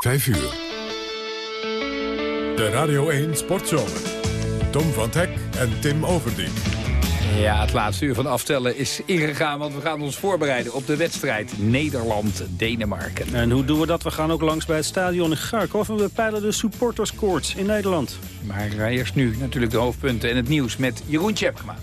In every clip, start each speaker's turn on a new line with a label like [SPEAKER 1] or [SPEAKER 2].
[SPEAKER 1] 5 uur. De Radio 1 Sportzomer. Tom van Hek en Tim Overdien.
[SPEAKER 2] Ja, het laatste uur van aftellen is ingegaan, want we gaan ons voorbereiden op de wedstrijd Nederland-Denemarken.
[SPEAKER 3] En hoe doen we dat? We gaan ook langs bij het stadion in Garkov en we peilen de supporterscourts in Nederland.
[SPEAKER 2] Maar eerst nu natuurlijk de hoofdpunten en het nieuws met Jeroen Tjepkema.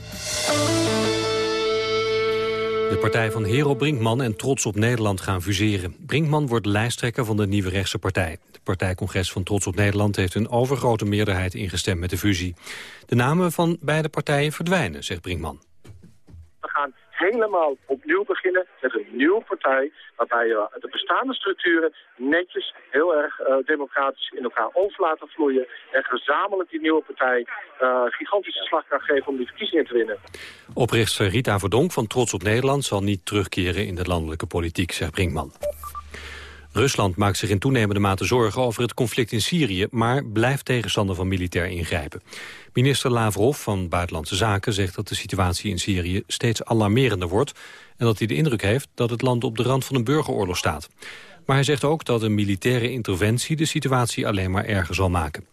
[SPEAKER 4] De partij van Hero Brinkman en Trots op Nederland gaan fuseren. Brinkman wordt lijsttrekker van de nieuwe rechtse partij. Het partijcongres van Trots op Nederland heeft een overgrote meerderheid ingestemd met de fusie. De namen van beide partijen verdwijnen, zegt Brinkman
[SPEAKER 5] helemaal opnieuw beginnen met een nieuwe partij... waarbij je de bestaande structuren netjes, heel erg uh, democratisch in elkaar over laten vloeien... en gezamenlijk die nieuwe partij uh, gigantische slag kan geven om die verkiezingen te winnen.
[SPEAKER 4] Oprichter Rita Verdonk van Trots op Nederland zal niet terugkeren in de landelijke politiek, zegt Brinkman. Rusland maakt zich in toenemende mate zorgen over het conflict in Syrië... maar blijft tegenstander van militair ingrijpen. Minister Lavrov van Buitenlandse Zaken zegt dat de situatie in Syrië steeds alarmerender wordt... en dat hij de indruk heeft dat het land op de rand van een burgeroorlog staat. Maar hij zegt ook dat een militaire interventie de situatie alleen maar erger zal maken.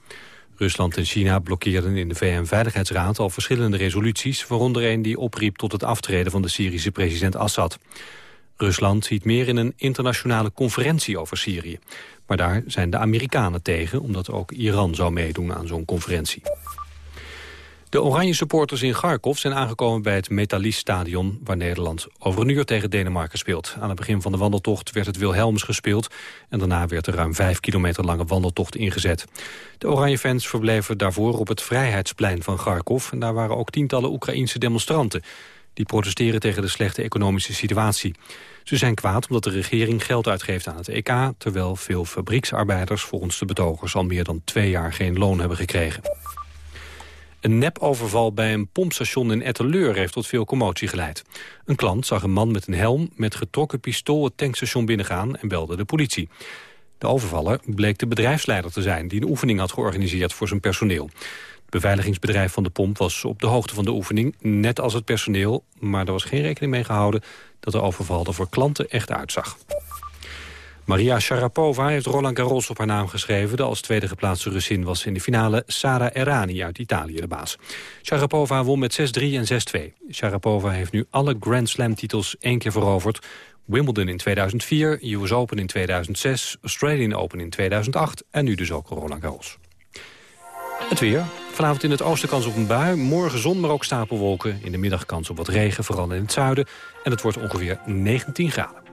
[SPEAKER 4] Rusland en China blokkeerden in de VN-veiligheidsraad al verschillende resoluties... waaronder een die opriep tot het aftreden van de Syrische president Assad. Rusland ziet meer in een internationale conferentie over Syrië. Maar daar zijn de Amerikanen tegen, omdat ook Iran zou meedoen aan zo'n conferentie. De oranje supporters in Kharkov zijn aangekomen bij het Metalist-stadion... waar Nederland over een uur tegen Denemarken speelt. Aan het begin van de wandeltocht werd het Wilhelmus gespeeld... en daarna werd er ruim vijf kilometer lange wandeltocht ingezet. De oranje fans verbleven daarvoor op het Vrijheidsplein van Kharkov... en daar waren ook tientallen Oekraïense demonstranten. Die protesteren tegen de slechte economische situatie. Ze zijn kwaad omdat de regering geld uitgeeft aan het EK... terwijl veel fabrieksarbeiders volgens de betogers al meer dan twee jaar geen loon hebben gekregen. Een nepoverval bij een pompstation in Etteleur heeft tot veel commotie geleid. Een klant zag een man met een helm met getrokken pistool het tankstation binnengaan en belde de politie. De overvaller bleek de bedrijfsleider te zijn die een oefening had georganiseerd voor zijn personeel. Beveiligingsbedrijf van de pomp was op de hoogte van de oefening, net als het personeel, maar er was geen rekening mee gehouden dat de overval er voor klanten echt uitzag. Maria Sharapova heeft Roland Garros op haar naam geschreven. De als tweede geplaatste Russin was in de finale Sara Errani uit Italië de baas. Sharapova won met 6-3 en 6-2. Sharapova heeft nu alle Grand Slam titels één keer veroverd. Wimbledon in 2004, US Open in 2006, Australian Open in 2008 en nu dus ook Roland Garros. Het weer. Vanavond in het oosten kans op een bui. Morgen zon, maar ook stapelwolken. In de middag kans op wat regen, vooral in het zuiden. En het wordt ongeveer 19 graden.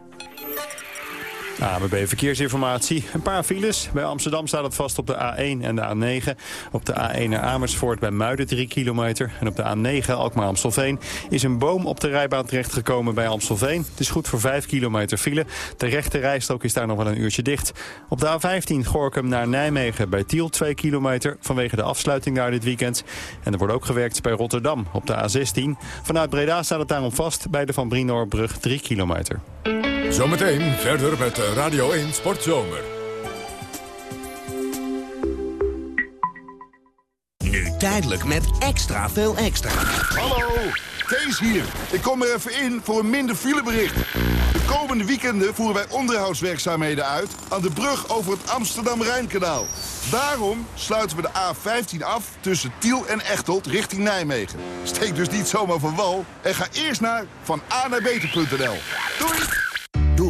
[SPEAKER 6] ABB Verkeersinformatie. Een paar files. Bij Amsterdam staat het vast op de A1 en de A9. Op de A1 naar Amersfoort bij Muiden 3 kilometer. En op de A9 Alkmaar-Amstelveen is een boom op de rijbaan terechtgekomen bij Amstelveen. Het is goed voor 5 kilometer file. De rechte rijstrook is daar nog wel een uurtje dicht. Op de A15 Gorkum naar Nijmegen bij Tiel 2 kilometer... vanwege de afsluiting daar dit weekend. En er wordt ook gewerkt bij Rotterdam op de A16. Vanuit Breda staat het daarom vast bij de Van Brinoorbrug 3 kilometer.
[SPEAKER 1] Zometeen verder met Radio 1 Sportzomer.
[SPEAKER 7] Nu tijdelijk met extra veel extra.
[SPEAKER 8] Hallo, Kees hier. Ik kom er even in voor een minder filebericht. De komende weekenden voeren wij onderhoudswerkzaamheden uit... aan de brug over het Amsterdam-Rijnkanaal. Daarom sluiten we de A15 af tussen Tiel en Echteld richting Nijmegen. Steek dus niet zomaar van wal en ga eerst naar van A naar beter.nl. Doei!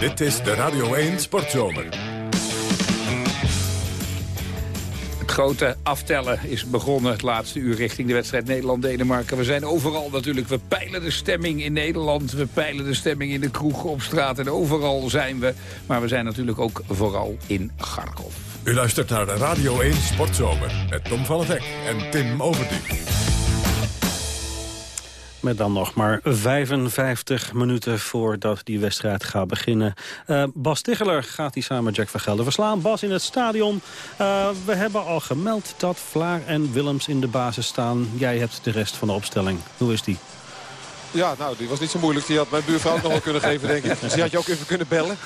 [SPEAKER 1] Dit is de Radio 1 Sportzomer.
[SPEAKER 2] Het grote aftellen is begonnen het laatste uur richting de wedstrijd Nederland-Denemarken. We zijn overal natuurlijk, we peilen de stemming in Nederland. We peilen de stemming in de kroegen op straat en overal zijn we. Maar we zijn natuurlijk ook vooral in Kharkov.
[SPEAKER 1] U luistert naar de Radio 1 Sportzomer met Tom van het Hek en Tim Overdijk.
[SPEAKER 3] Met dan nog maar 55 minuten voordat die wedstrijd gaat beginnen. Uh, Bas Ticheler gaat die samen met Jack van Gelder verslaan. Bas in het stadion. Uh, we hebben al gemeld dat Vlaar en Willems in de basis staan. Jij hebt de rest van de opstelling. Hoe is die?
[SPEAKER 9] Ja, nou, die was niet zo moeilijk. Die had mijn buurvrouw ook nog wel kunnen geven, denk ik. Dus die had je ook even kunnen bellen.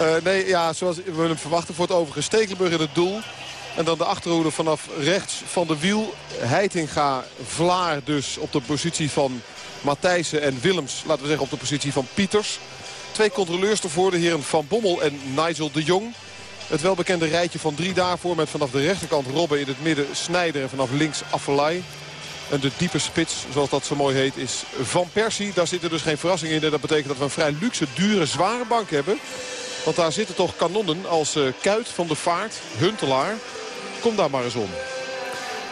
[SPEAKER 9] Uh, nee, ja, zoals we hem verwachten voor het overige. Stekelenburg in het doel. En dan de achterhoede vanaf rechts van de wiel. Heitinga, Vlaar dus op de positie van Matthijssen en Willems. Laten we zeggen op de positie van Pieters. Twee controleurs ervoor, de heren Van Bommel en Nigel de Jong. Het welbekende rijtje van drie daarvoor met vanaf de rechterkant Robben in het midden Snijder en vanaf links Affelay. En de diepe spits, zoals dat zo mooi heet, is Van Persie. Daar zit dus geen verrassing in. Dat betekent dat we een vrij luxe, dure, zware bank hebben. Want daar zitten toch kanonnen als uh, Kuit van de Vaart, Huntelaar. Kom daar maar eens om.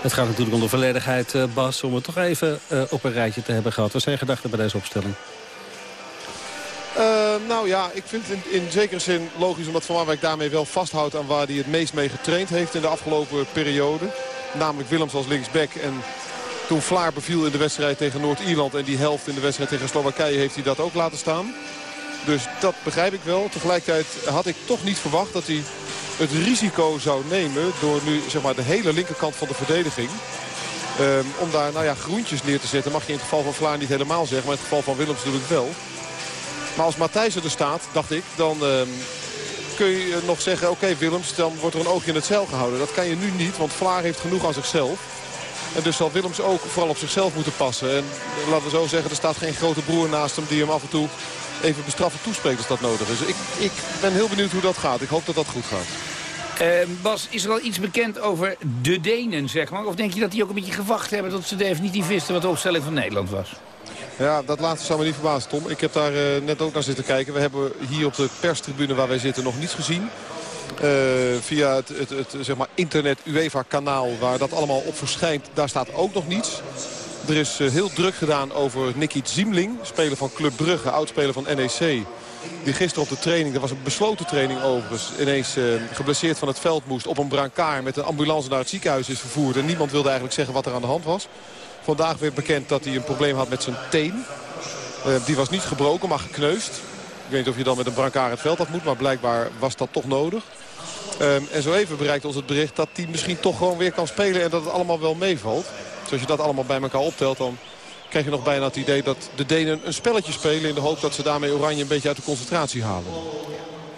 [SPEAKER 3] Het gaat natuurlijk om de volledigheid, uh, Bas, om het toch even uh, op een rijtje te hebben gehad. Wat zijn gedachten bij deze opstelling?
[SPEAKER 9] nou ja, ik vind het in, in zekere zin logisch omdat Van Marwijk daarmee wel vasthoudt aan waar hij het meest mee getraind heeft in de afgelopen periode. Namelijk Willems als linksback en toen Vlaar beviel in de wedstrijd tegen Noord-Ierland en die helft in de wedstrijd tegen Slowakije heeft hij dat ook laten staan. Dus dat begrijp ik wel. Tegelijkertijd had ik toch niet verwacht dat hij het risico zou nemen... door nu zeg maar, de hele linkerkant van de verdediging... Um, om daar nou ja, groentjes neer te zetten. Mag je in het geval van Vlaar niet helemaal zeggen. Maar in het geval van Willems natuurlijk wel. Maar als Matthijs er staat, dacht ik, dan um, kun je nog zeggen... oké Willems, dan wordt er een oogje in het zeil gehouden. Dat kan je nu niet, want Vlaar heeft genoeg aan zichzelf. En dus zal Willems ook vooral op zichzelf moeten passen. En laten we zo zeggen, er staat geen grote broer naast hem die hem af en toe even bestraffen toespreekt als dat nodig is. Ik, ik ben heel benieuwd hoe dat gaat. Ik hoop dat dat goed gaat.
[SPEAKER 2] Uh, Bas, is er al iets bekend over de Denen, zeg maar? Of denk je dat die ook een beetje gewacht hebben... tot ze definitief wisten wat de opstelling van Nederland was?
[SPEAKER 9] Ja, dat laatste zou me niet verbazen, Tom. Ik heb daar uh, net ook naar zitten kijken. We hebben hier op de perstribune waar wij zitten nog niets gezien. Uh, via het, het, het, zeg maar internet UEFA-kanaal waar dat allemaal op verschijnt, daar staat ook nog niets. Er is eh, heel druk gedaan over Nicky Ziemling. Speler van Club Brugge, oudspeler van NEC. Die gisteren op de training, dat was een besloten training overigens... ineens uh, geblesseerd van het veld moest op een brancard... met een ambulance naar het ziekenhuis is vervoerd. En niemand wilde eigenlijk zeggen wat er aan de hand was. Vandaag werd bekend dat hij een probleem had met zijn teen. Uh, die was niet gebroken, maar gekneusd. Ik weet niet of je dan met een brancard het veld af moet... maar blijkbaar was dat toch nodig. Um, en zo even bereikt ons het bericht dat hij misschien toch gewoon weer kan spelen... en dat het allemaal wel meevalt. Dus als je dat allemaal bij elkaar optelt... dan krijg je nog bijna het idee dat de Denen een spelletje spelen... in de hoop dat ze daarmee Oranje een beetje uit de concentratie halen.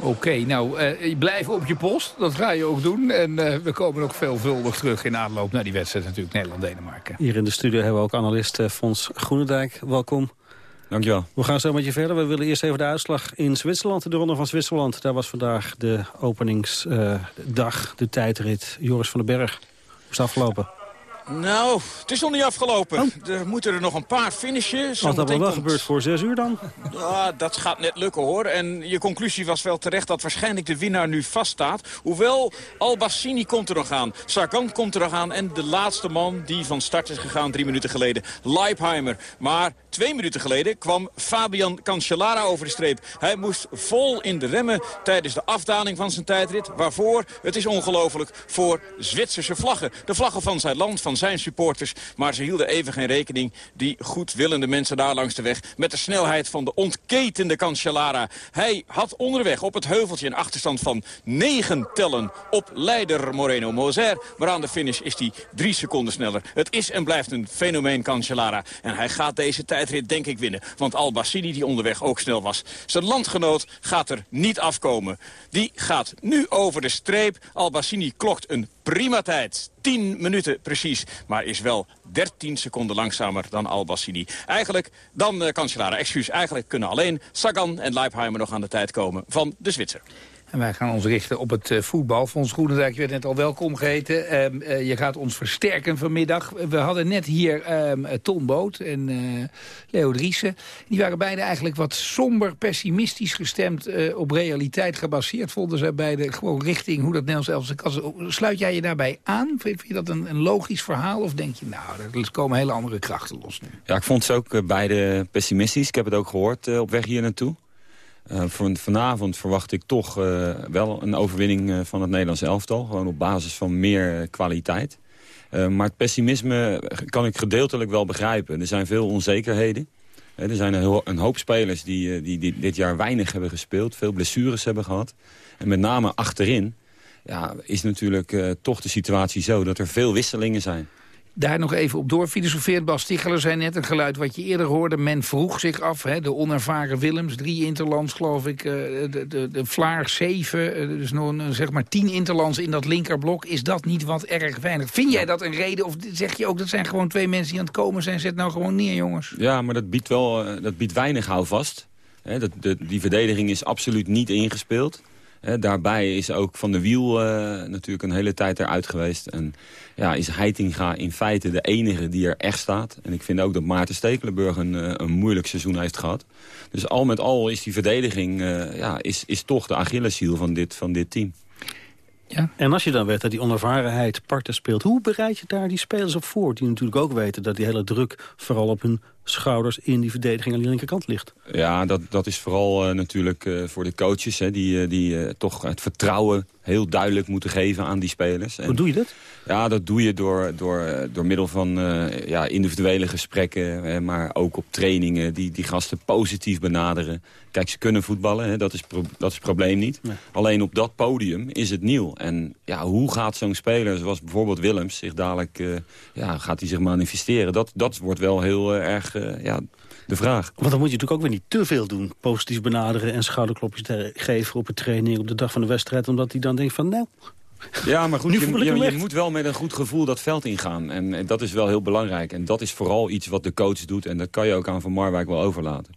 [SPEAKER 2] Oké, nou, uh, blijf op je post. Dat ga je ook doen. En uh, we komen ook veelvuldig terug in aanloop naar die wedstrijd natuurlijk Nederland-Denemarken.
[SPEAKER 3] Hier in de studio hebben we ook analist uh, Fons Groenendijk. Welkom.
[SPEAKER 10] Dankjewel.
[SPEAKER 3] We gaan zo met je verder. We willen eerst even de uitslag in Zwitserland, de Ronde van Zwitserland. Daar was vandaag de openingsdag, de tijdrit. Joris van den Berg. Hoe is het afgelopen?
[SPEAKER 10] Nou, het is nog niet afgelopen. Oh. Er moeten er nog een paar finishen.
[SPEAKER 3] Als dat wel, wel gebeurt voor zes uur dan?
[SPEAKER 10] Ja, dat gaat net lukken hoor. En je conclusie was wel terecht dat waarschijnlijk de winnaar nu vaststaat. Hoewel Albassini komt er nog aan. Sagan komt er nog aan. En de laatste man die van start is gegaan drie minuten geleden. Leipheimer. Maar twee minuten geleden kwam Fabian Cancellara over de streep. Hij moest vol in de remmen tijdens de afdaling van zijn tijdrit. Waarvoor? Het is ongelooflijk voor Zwitserse vlaggen. De vlaggen van zijn land, van zijn supporters. Maar ze hielden even geen rekening, die goedwillende mensen daar langs de weg... met de snelheid van de ontketende Cancellara. Hij had onderweg op het heuveltje een achterstand van 9 tellen op leider Moreno Moser. Maar aan de finish is hij drie seconden sneller. Het is en blijft een fenomeen Cancellara. En hij gaat deze tijdrit denk ik winnen. Want Al-Bassini, die onderweg ook snel was. Zijn landgenoot gaat er niet afkomen. Die gaat nu over de streep. Al-Bassini klokt een prima tijd. 10 minuten precies. Maar is wel 13 seconden langzamer dan Al-Bassini. Eigenlijk dan uh, Cancellara. Excuus, eigenlijk kunnen alleen Sagan en Leipheimer nog aan de tijd komen van de Zwitser.
[SPEAKER 2] En wij gaan ons richten op het uh, voetbal. Fons Groenendijk, je werd net al welkom geheten. Uh, uh, je gaat ons versterken vanmiddag. We hadden net hier ehm, Ton Boot en Leo Driessen. Die waren beide eigenlijk wat somber, pessimistisch gestemd... op realiteit gebaseerd, vonden zij beide gewoon richting hoe dat Nederlands elftal Sluit jij je daarbij aan? Vind je dat een, een, logisch verhaal? Of denk je, nou, er komen hele andere krachten los nu?
[SPEAKER 10] Ja, ik vond ze ook beide pessimistisch. Ik heb het ook gehoord op weg hier naartoe. Uh, vanavond verwacht ik toch uh, wel een overwinning uh, van het Nederlands elftal. Gewoon op basis van meer kwaliteit.
[SPEAKER 11] maar het pessimisme kan ik gedeeltelijk wel begrijpen. Er zijn veel onzekerheden. Er zijn een, hoop spelers die, die, dit jaar weinig hebben gespeeld. Veel blessures hebben gehad. En met name achterin ja, is natuurlijk toch de situatie zo dat er veel wisselingen zijn
[SPEAKER 2] daar nog even op door filosofeert. Bas Ticheler zei net een geluid wat je eerder hoorde. Men vroeg zich af, hè, de onervaren Willems, drie interlands geloof ik. Uh, de, de, de Vlaar zeven, uh, dus nog een, zeg maar tien interlands in dat linkerblok. Is dat niet wat erg weinig? Vind jij dat een reden of zeg je ook dat zijn gewoon twee mensen die aan het komen zijn? Zet nou gewoon neer jongens.
[SPEAKER 11] Ja, maar dat biedt, wel, uh, dat biedt weinig houvast. Hè, dat, de, die verdediging is absoluut niet ingespeeld daarbij is ook Van de Wiel uh, natuurlijk een hele tijd eruit geweest. En ja, is Heitinga in feite de enige die er echt staat. En ik vind ook dat Maarten Stekelenburg een, uh, een moeilijk seizoen heeft gehad. Dus al met al is die verdediging uh, ja, is, is toch de Achilleshiel van dit, van dit team.
[SPEAKER 3] Ja. En als je dan weet dat die onervarenheid parten speelt... hoe bereid je daar die spelers op voor? Die natuurlijk ook weten dat die hele druk vooral op hun schouders in die verdediging aan de linkerkant ligt.
[SPEAKER 11] Ja, dat, dat is vooral uh, natuurlijk uh, voor de coaches... Hè, die, uh, die toch het vertrouwen heel duidelijk moeten geven aan die spelers. En,
[SPEAKER 3] Hoe doe je dat?
[SPEAKER 11] Ja, dat doe je door, door, door middel van ja, individuele gesprekken... Hè, maar ook op trainingen die, die gasten positief benaderen. Kijk, ze kunnen voetballen, hè, dat, is dat is het probleem niet. Nee. Alleen op dat podium is het nieuw. En ja, hoe gaat zo'n speler, zoals bijvoorbeeld Willems... zich dadelijk, ja, gaat hij zich manifesteren? Dat, dat wordt wel heel erg ja, de vraag.
[SPEAKER 3] Want dan moet je natuurlijk ook weer niet te veel doen. Positief benaderen en schouderklopjes geven op een training op de dag van de wedstrijd. Omdat hij dan denkt van nou...
[SPEAKER 11] Ja, maar goed, je, je, je, moet wel met een goed gevoel dat veld ingaan. En, en dat is wel heel belangrijk. En dat is vooral iets wat de coach doet. En dat kan je ook aan Van Marwijk wel overlaten.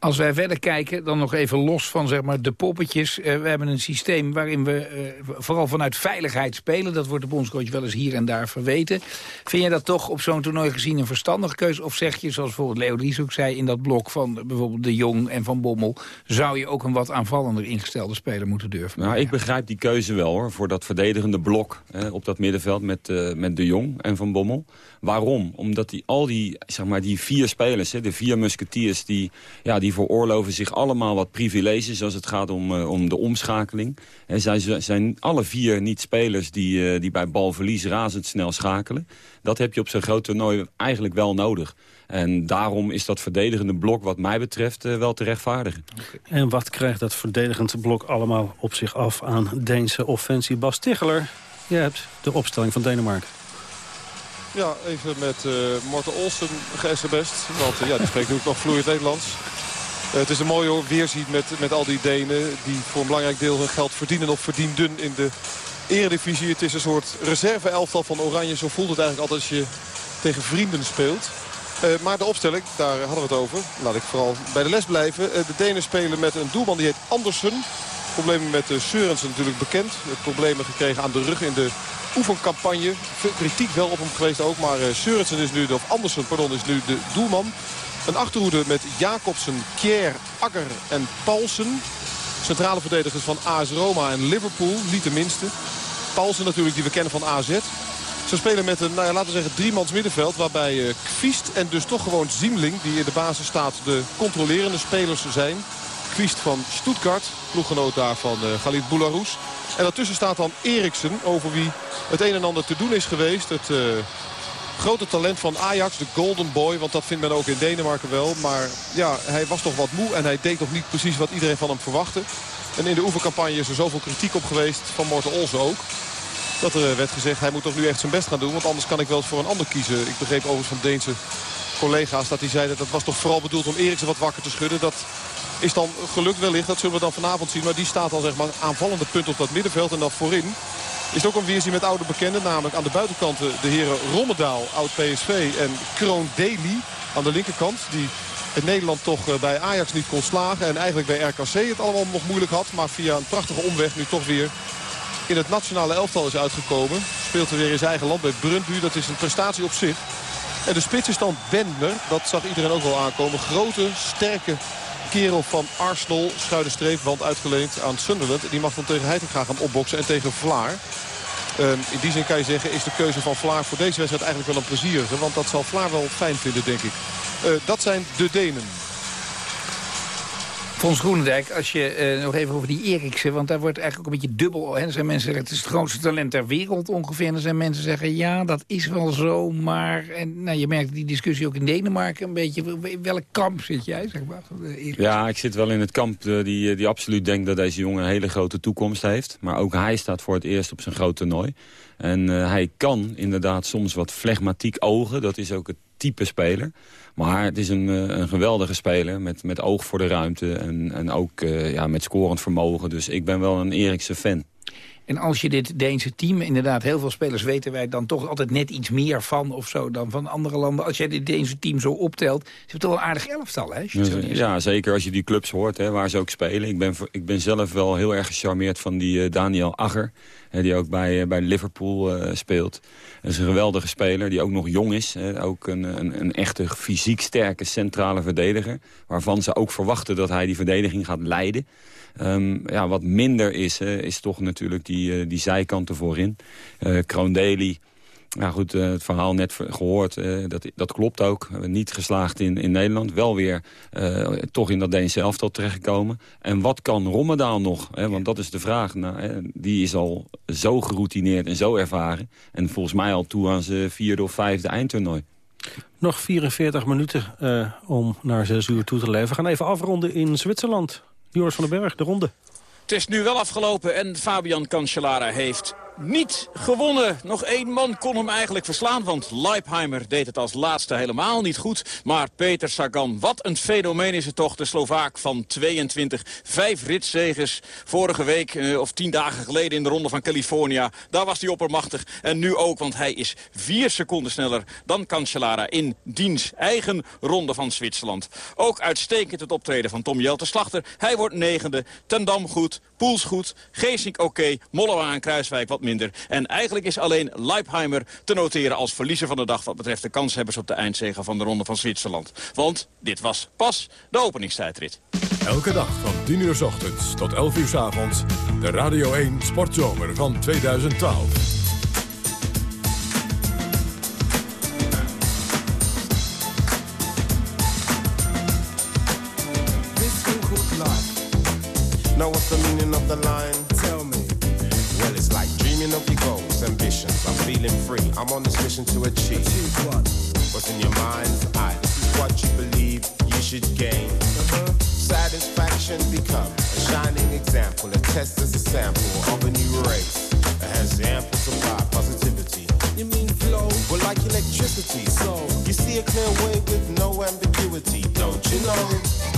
[SPEAKER 2] Als wij verder kijken, dan nog even los van zeg maar, de poppetjes. Uh, we hebben een systeem waarin we uh, vooral vanuit veiligheid spelen. Dat wordt de bondscoach wel eens hier en daar verweten. Vind je dat toch op zo'n toernooi gezien een verstandige keuze? Of zeg je, zoals bijvoorbeeld Leo Dries ook zei... in dat blok van bijvoorbeeld De Jong en Van Bommel... zou je ook een wat aanvallender ingestelde speler moeten durven?
[SPEAKER 11] Nou, ik begrijp die keuze wel, hoor. Voor dat verdedigende blok op dat middenveld met, uh, met De Jong en Van Bommel. Waarom? Omdat die, al die, zeg maar, die vier spelers, hè, de vier musketiers... die, ja, die die veroorloven zich allemaal wat privileges als het gaat om, uh, om de omschakeling. En zij zijn alle vier niet spelers die, uh, die bij balverlies razendsnel schakelen. Dat heb je op zo'n groot toernooi eigenlijk wel nodig. En daarom is dat verdedigende blok wat mij betreft uh, wel te rechtvaardigen.
[SPEAKER 3] Okay. En wat krijgt dat verdedigende blok allemaal op zich af aan Deense offensie? Bas Ticheler, je hebt de opstelling van Denemarken.
[SPEAKER 9] Ja, even met uh, Morten Olsen geësbest. Want uh, ja, die spreekt natuurlijk nog vloeiend Nederlands. Uh, het is een mooie weerzien met, met al die Denen die voor een belangrijk deel hun geld verdienen of verdienden in de eredivisie. Het is een soort reserve-elftal van Oranje. Zo voelt het eigenlijk altijd als je tegen vrienden speelt. Uh, maar de opstelling, daar hadden we het over. Laat ik vooral bij de les blijven. Uh, de Denen spelen met een doelman die heet Andersen. Problemen met Seurensen natuurlijk bekend. Problemen gekregen aan de rug in de oefencampagne. Kritiek wel op hem geweest ook. Maar Seurensen is nu, de, Andersen pardon, is nu de doelman. Een achterhoede met Jacobsen, Kjær, Agger en Paulsen. Centrale verdedigers van AS Roma en Liverpool, niet de minste. Paulsen natuurlijk, die we kennen van AZ. Ze spelen met een, nou ja, laten we zeggen, driemans middenveld. Waarbij uh, Kviest en dus toch gewoon Ziemling, die in de basis staat, de controlerende spelers zijn. Kviest van Stuttgart, ploeggenoot daar van uh, Galit Boularus. En daartussen staat dan Eriksen, over wie het een en ander te doen is geweest. Het... Uh, grote talent van Ajax, de golden boy. Want dat vindt men ook in Denemarken wel. Maar ja, hij was toch wat moe en hij deed nog niet precies wat iedereen van hem verwachtte. En in de oefencampagne is er zoveel kritiek op geweest, van Morten Olsen ook. Dat er werd gezegd, hij moet toch nu echt zijn best gaan doen. Want anders kan ik wel eens voor een ander kiezen. Ik begreep overigens van Deense collega's dat hij zeiden... dat was toch vooral bedoeld om Eriksen wat wakker te schudden. Dat is dan gelukt wellicht, dat zullen we dan vanavond zien. Maar die staat al zeg maar aanvallende punt op dat middenveld. En dan voorin is ook een weerzien met oude bekenden. Namelijk aan de buitenkant de heren Rommedaal, oud-PSV en Kroon Deli aan de linkerkant. Die het Nederland toch bij Ajax niet kon slagen. En eigenlijk bij RKC het allemaal nog moeilijk had. Maar via een prachtige omweg nu toch weer in het nationale elftal is uitgekomen. Speelt er weer in zijn eigen land bij Brundby. Dat is een prestatie op zich. En de spits is dan. Dat zag iedereen ook wel aankomen. Grote, sterke kerel van Arsenal. Schuine streep, want uitgeleend aan Sunderland. Die mag dan tegen Heitinga gaan opboksen en tegen Vlaar. Uh, in die zin kan je zeggen, is de keuze van Vlaar voor deze wedstrijd eigenlijk wel een plezierige. Want dat zal Vlaar wel fijn vinden, denk ik. Uh, dat zijn de Denen.
[SPEAKER 2] Fons Groenendijk, als je eh, nog even over die Eriksen... want daar wordt eigenlijk ook een beetje dubbel... Hè. Er zijn mensen zeggen, het is het grootste talent ter wereld ongeveer. En er zijn mensen zeggen, ja, dat is wel zo, maar... En, nou, je merkt die discussie ook in Denemarken een beetje. Welk kamp zit jij, zeg maar?
[SPEAKER 11] Ja, ik zit wel in het kamp uh, die, die absoluut denkt dat deze jongen een hele grote toekomst heeft. Maar ook hij staat voor het eerst op zijn groot toernooi. En hij kan inderdaad soms wat flegmatiek ogen. Dat is ook het type speler. Maar het is een, eh, een geweldige speler met, met oog voor de ruimte. En, en ook uh, ja, met scorend vermogen. Dus ik ben wel een Erikse fan.
[SPEAKER 2] En als je dit Deense team, inderdaad, heel veel spelers weten wij dan toch altijd net iets meer van of zo dan van andere landen. Als jij dit Deense team zo optelt, is het toch wel een aardig elftal, hè?
[SPEAKER 11] Ja, zeker als je die clubs hoort, hè, waar ze ook spelen. Ik ben, ik ben zelf wel heel erg gecharmeerd van die uh, Daniel Agger, hè, die ook bij, uh, bij Liverpool uh, speelt. Dat is een geweldige speler, die ook nog jong is. Hè, ook een, een, een echte fysiek sterke centrale verdediger. Waarvan ze ook verwachten dat hij die verdediging gaat leiden. Um, ja, wat minder is, uh, is toch natuurlijk die, uh, die zijkanten voorin. Uh, Daly, ja goed, het verhaal net gehoord, dat, dat klopt ook. Niet geslaagd in, in Nederland, wel weer toch in dat Deense elftal terechtgekomen. En wat kan Rommedaal nog? Hè? Want dat is de vraag. Nou, hè, die is al zo geroutineerd en zo ervaren. En volgens mij al toe aan zijn vierde of vijfde eindtoernooi.
[SPEAKER 3] Nog 44 minuten om naar 6 uur toe te leven. We gaan even afronden in Zwitserland. Joris van den Berg, de ronde.
[SPEAKER 10] Het is nu wel afgelopen en Fabian Cancellara heeft niet gewonnen. Nog één man kon hem eigenlijk verslaan, want Leipheimer deed het als laatste helemaal niet goed. Maar Peter Sagan, wat een fenomeen is het toch, de Slovaak van 22. Vijf ritszegers vorige week, eh, of tien dagen geleden in de ronde van California. Daar was hij oppermachtig en nu ook, want hij is vier seconden sneller dan Cancellara in diens eigen ronde van Zwitserland. Ook uitstekend het optreden van Tom Jelte Slachter. Hij wordt negende, Ten Dam goed, Poels goed, Geesink oké, okay, en Kruiswijk wat En eigenlijk is alleen Leipheimer te noteren als verliezer van de dag... wat betreft de kanshebbers op de eindzege van de Ronde van Zwitserland. Want dit was pas de openingstijdrit.
[SPEAKER 1] Elke dag van 10 uur s ochtends tot 11 uur s avonds. De Radio 1 Sportzomer van 2012.
[SPEAKER 12] I'm on this mission to achieve. Achieve what? What's in your mind's eye? This is what you believe you should gain. Uh-huh. Satisfaction become a shining example. A test as a sample of a new race that has ample supply positivity. You mean flow? Well, like electricity. So you see a clear way with no ambiguity, don't you know?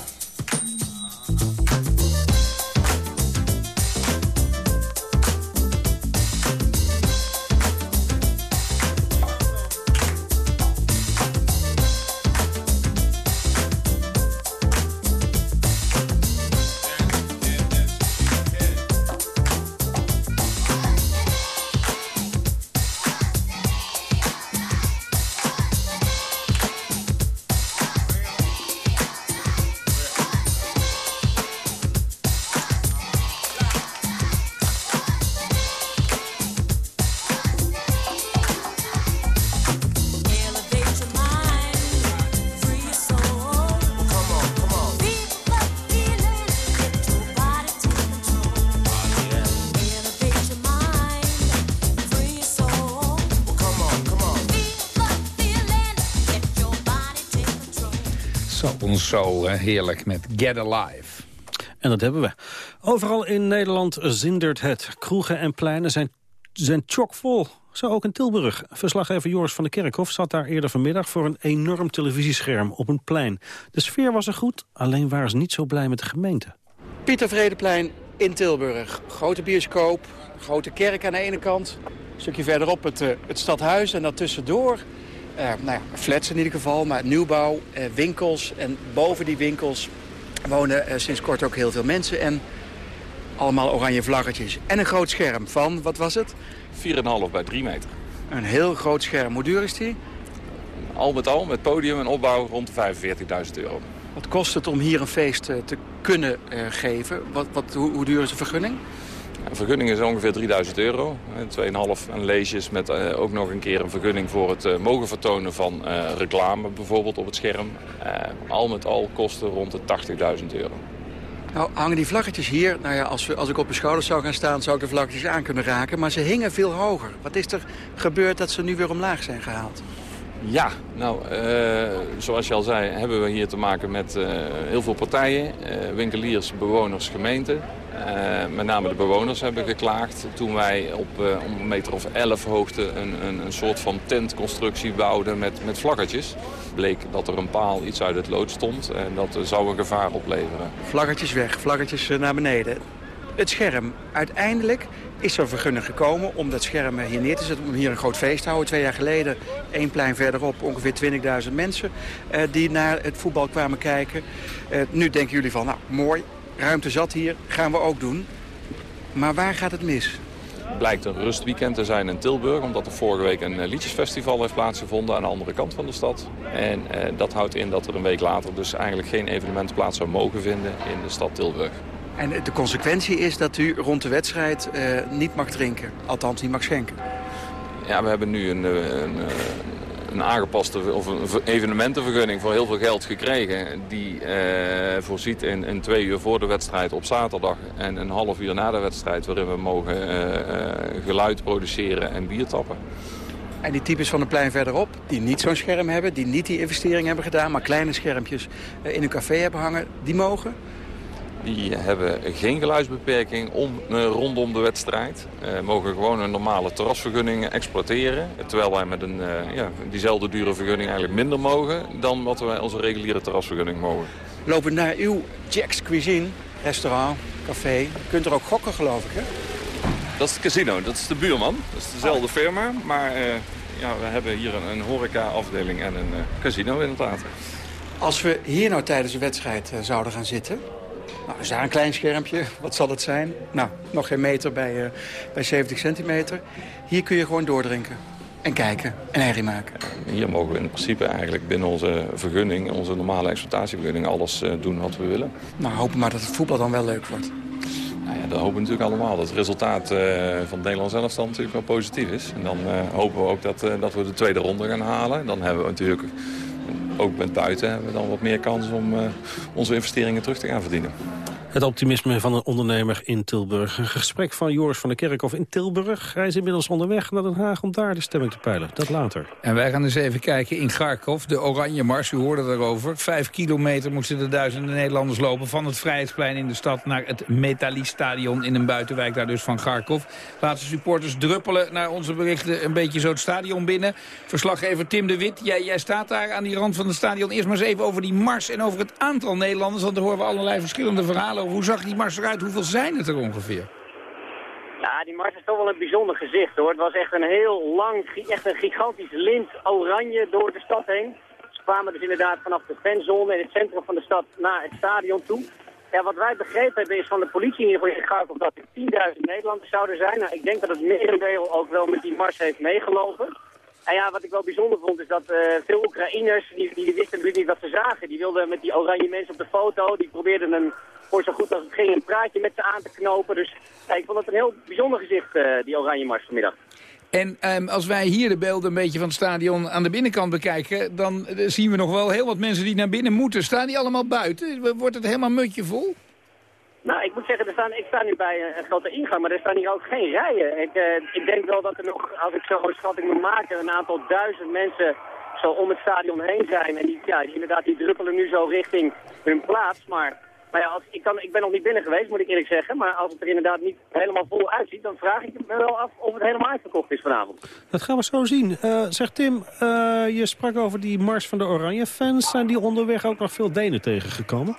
[SPEAKER 2] Zo eh, heerlijk met Get Alive.
[SPEAKER 3] En dat hebben we. Overal in Nederland zindert het. Kroegen en pleinen zijn, zijn chockvol. Zo ook in Tilburg. Verslaggever Joris van der Kerkhof zat daar eerder vanmiddag... voor een enorm televisiescherm op een plein. De sfeer was er goed, alleen waren ze niet zo blij met de gemeente.
[SPEAKER 13] Pieter Vredeplein in Tilburg. Grote bioscoop, grote kerk aan de ene kant. Een stukje verderop het, eh, het stadhuis en daartussendoor... Uh, nou ja, flats in ieder geval, maar nieuwbouw, uh, winkels. En boven die winkels wonen uh, sinds kort ook heel veel mensen. En allemaal oranje vlaggetjes. En een groot scherm van, wat was het?
[SPEAKER 14] 4,5 bij 3 meter.
[SPEAKER 13] Een heel groot scherm. Hoe duur is die?
[SPEAKER 14] Al met al, met podium en opbouw, rond de 45.000 euro.
[SPEAKER 13] Wat kost het om hier een feest te kunnen geven? Wat, wat, hoe, hoe duur is de vergunning?
[SPEAKER 14] Een vergunning is ongeveer 3000 euro. 2,5 en leesjes met uh, ook nog een keer een vergunning voor het uh, mogen vertonen van reclame bijvoorbeeld op het scherm. al met al kosten rond de 80.000 euro.
[SPEAKER 13] Nou, hangen die vlaggetjes hier, nou ja, als, we, als ik op de schouders zou gaan staan... zou ik de vlaggetjes aan kunnen raken, maar ze hingen veel hoger. Wat is er gebeurd dat ze nu weer omlaag zijn gehaald?
[SPEAKER 14] Ja, nou, uh, zoals je al zei, hebben we hier te maken met uh, heel veel partijen. Uh, winkeliers, bewoners, gemeenten. Met name de bewoners hebben geklaagd toen wij op, op een meter of elf hoogte een, een, een, soort van tentconstructie bouwden met, met vlaggetjes. Bleek dat er een paal iets uit het lood stond en dat zou een gevaar opleveren.
[SPEAKER 13] Vlaggetjes weg, vlaggetjes naar beneden. Het scherm, uiteindelijk is er vergunning gekomen om dat scherm hier neer te zetten. Om hier een groot feest te houden. Twee jaar geleden, één plein verderop, ongeveer 20.000 mensen eh, die naar het voetbal kwamen kijken. Uh, nu denken jullie van, nou mooi, ruimte zat hier, gaan we ook doen. Maar waar gaat het mis?
[SPEAKER 14] Het blijkt een rustweekend te zijn in Tilburg... omdat er vorige week een liedjesfestival heeft plaatsgevonden aan de andere kant van de stad. En eh, dat houdt in dat er een week later dus eigenlijk geen evenement plaats zou mogen vinden in de stad Tilburg.
[SPEAKER 13] En de consequentie is dat u rond de wedstrijd uh, niet mag drinken. Althans, niet mag schenken.
[SPEAKER 14] Ja, we hebben nu een, een, een aangepaste of een evenementenvergunning voor heel veel geld gekregen. Die uh, voorziet in, twee uur voor de wedstrijd op zaterdag en een half uur na de wedstrijd... waarin we mogen uh, geluid produceren en bier tappen.
[SPEAKER 13] En die types van een plein verderop, die niet zo'n scherm hebben... die niet die investering hebben gedaan, maar kleine schermpjes in een café hebben hangen... die mogen?
[SPEAKER 14] Die hebben geen geluidsbeperking om, uh, rondom de wedstrijd. Uh, mogen gewoon een normale terrasvergunning exploiteren. Terwijl wij met een, uh, ja, diezelfde dure vergunning eigenlijk minder mogen... dan wat wij onze reguliere terrasvergunning mogen.
[SPEAKER 13] Lopen naar uw Jack's Cuisine, restaurant, café. kunt er ook gokken, geloof ik, hè?
[SPEAKER 14] Dat is het casino, dat is de buurman. Dat is dezelfde firma, maar ja, we hebben hier een, een horeca-afdeling en een casino inderdaad.
[SPEAKER 13] Als we hier nou tijdens de wedstrijd zouden gaan zitten... Nou, is daar een klein schermpje. Wat zal het zijn? Nou, nog geen meter bij, uh, bij 70 centimeter. Hier kun je gewoon doordrinken. En kijken en herrie maken.
[SPEAKER 14] Hier mogen we in principe eigenlijk binnen onze vergunning, onze normale exploitatievergunning, alles uh, doen wat we willen.
[SPEAKER 13] Nou, hopen maar dat het voetbal dan wel leuk wordt.
[SPEAKER 14] Nou ja, dat hopen we natuurlijk allemaal. Dat het resultaat uh, van het Nederlands elftal natuurlijk wel positief is. En dan hopen we ook dat, dat we de tweede ronde gaan halen. Dan hebben we natuurlijk ook met buiten hebben we dan wat meer kans om uh, onze investeringen terug te gaan verdienen.
[SPEAKER 3] Het optimisme van een ondernemer in Tilburg. Een gesprek van Joris van der Kerkhof in Tilburg. Hij is inmiddels onderweg naar Den Haag om daar de stemming te peilen. Dat later.
[SPEAKER 2] En wij gaan eens even kijken in Kharkov, de Oranje Mars. U hoorde daarover. Vijf kilometer moesten de duizenden Nederlanders lopen... van het Vrijheidsplein in de stad naar het Metali-stadion... in een buitenwijk daar dus van Kharkov. Laatste supporters druppelen naar onze berichten een beetje zo het stadion binnen. Verslaggever Tim de Wit, jij, jij staat daar aan die rand van het stadion. Eerst maar eens even over die mars en over het aantal Nederlanders... want daar horen we allerlei verschillende verhalen hoe zag die mars eruit? Hoeveel zijn het er ongeveer?
[SPEAKER 15] Ja, die mars is toch wel een bijzonder gezicht hoor. Het was echt een heel lang, echt een gigantisch lint oranje door de stad heen. Ze kwamen dus inderdaad vanaf de fanzone in het centrum van de stad naar het stadion toe. Ja, wat wij begrepen hebben is van de politie ieder geval in dat er 10.000 Nederlanders zouden zijn. Nou, ik denk dat het merendeel ook wel met die mars heeft meegelopen. En ja, wat ik wel bijzonder vond is dat uh, veel Oekraïners, die, die wisten natuurlijk niet wat ze zagen. Die wilden met die oranje mensen op de foto, die probeerden een, voor zo goed als het ging, een praatje met ze aan te knopen. Dus ja, ik vond het een heel bijzonder gezicht, uh, die oranje mars vanmiddag.
[SPEAKER 2] En um, als wij hier de beelden een beetje van het stadion aan de binnenkant bekijken... dan uh, zien we nog wel heel wat mensen die naar binnen moeten. Staan die allemaal buiten? Wordt het helemaal mutje vol?
[SPEAKER 15] Nou, ik moet zeggen, er staan, ik sta nu bij een grote ingang, maar er staan hier ook geen rijen. Ik, uh, ik denk wel dat er nog, als ik zo een schatting moet maken, een aantal duizend mensen zo om het stadion heen zijn. En die, ja, die, inderdaad, die druppelen nu zo richting hun plaats. Maar, maar ja, als, ik, kan, ik ben nog niet binnen geweest, moet ik eerlijk zeggen. Maar als het er inderdaad niet helemaal vol uitziet, dan vraag ik me wel af of het helemaal uitverkocht is vanavond.
[SPEAKER 3] Dat gaan we zo zien. Uh, zeg Tim, uh, je sprak over die mars van de Oranje-fans. Zijn die onderweg ook nog veel Denen tegengekomen?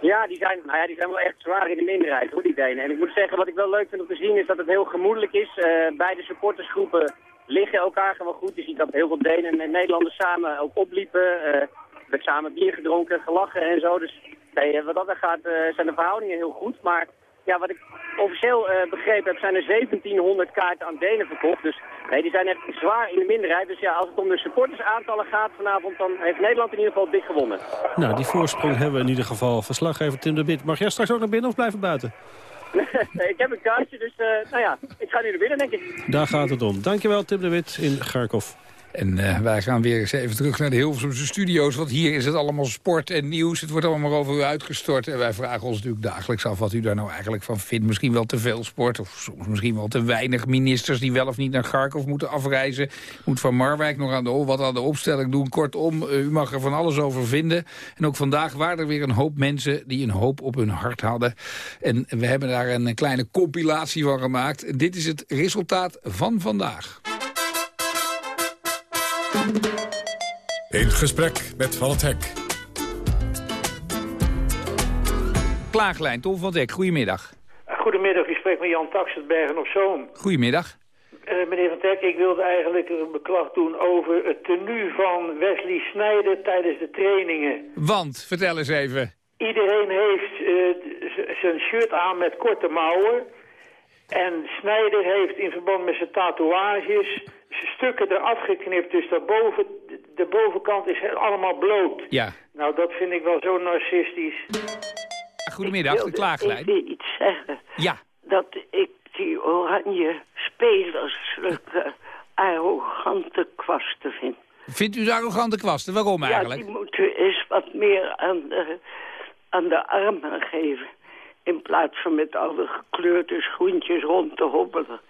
[SPEAKER 15] Ja, die zijn, nou ja, die zijn wel echt zwaar in de minderheid, hoor, die Denen. En ik moet zeggen, wat ik wel leuk vind om te zien is dat het heel gemoedelijk is. Uh, beide supportersgroepen liggen elkaar gewoon goed. Je ziet dat heel veel Denen en Nederlanders samen ook opliepen. Er werd samen bier gedronken, gelachen en zo. Dus nee, wat dat gaat uh, zijn de verhoudingen heel goed. Maar ja, wat ik officieel uh, begrepen heb, zijn er 1700 kaarten aan Denen verkocht. Dus nee, die zijn echt zwaar in de minderheid. Dus ja, als het om de supportersaantallen gaat vanavond, dan heeft Nederland in ieder geval dik gewonnen.
[SPEAKER 3] Nou, die voorsprong hebben we in ieder geval. Verslaggever Tim de Bit. Mag jij straks ook naar binnen of blijven buiten?
[SPEAKER 15] nee, ik heb een kaartje, dus uh, nou ja, ik ga nu naar binnen, denk ik.
[SPEAKER 3] Daar gaat het om. Dankjewel, Tim de Wit in Garkov.
[SPEAKER 2] En uh, wij gaan weer eens even terug naar de Hilversumse studio's. Want hier is het allemaal sport en nieuws. Het wordt allemaal over u uitgestort. En wij vragen ons natuurlijk dagelijks af wat u daar nou eigenlijk van vindt. Misschien wel te veel sport. Of soms misschien wel te weinig ministers die wel of niet naar Garkov moeten afreizen. Moet Van Marwijk nog aan de, wat aan de opstelling doen. Kortom, uh, u mag er van alles over vinden. En ook vandaag waren er weer een hoop mensen die een hoop op hun hart hadden. En we hebben daar een kleine compilatie van gemaakt. Dit is het resultaat van vandaag.
[SPEAKER 1] In gesprek met Van het Hek.
[SPEAKER 2] Klaaglijn, Tom van het Hek, goedemiddag.
[SPEAKER 16] Goedemiddag, ik spreek met Jan Taxenbergen op Zoom.
[SPEAKER 2] Goedemiddag.
[SPEAKER 16] Uh, meneer Van Hek, ik wilde eigenlijk een beklacht doen over het tenue van Wesley Snijder tijdens de trainingen.
[SPEAKER 2] Want, vertel eens even.
[SPEAKER 16] Iedereen heeft uh, zijn shirt aan met korte mouwen. En Snijder heeft in verband met zijn tatoeages stukken eraf geknipt. Dus daarboven, de bovenkant is allemaal bloot.
[SPEAKER 2] Ja.
[SPEAKER 16] Nou, dat vind ik wel zo narcistisch.
[SPEAKER 2] Goedemiddag, de klaaglijn.
[SPEAKER 17] Ik wil iets zeggen.
[SPEAKER 2] Ja.
[SPEAKER 17] Dat ik die oranje spelers arrogante kwasten vind.
[SPEAKER 2] Vindt u ze arrogante kwasten? Waarom eigenlijk?
[SPEAKER 17] Ja, die moeten eens wat meer aan de, aan de armen geven. In plaats van met alle gekleurde schoentjes rond te hobbelen.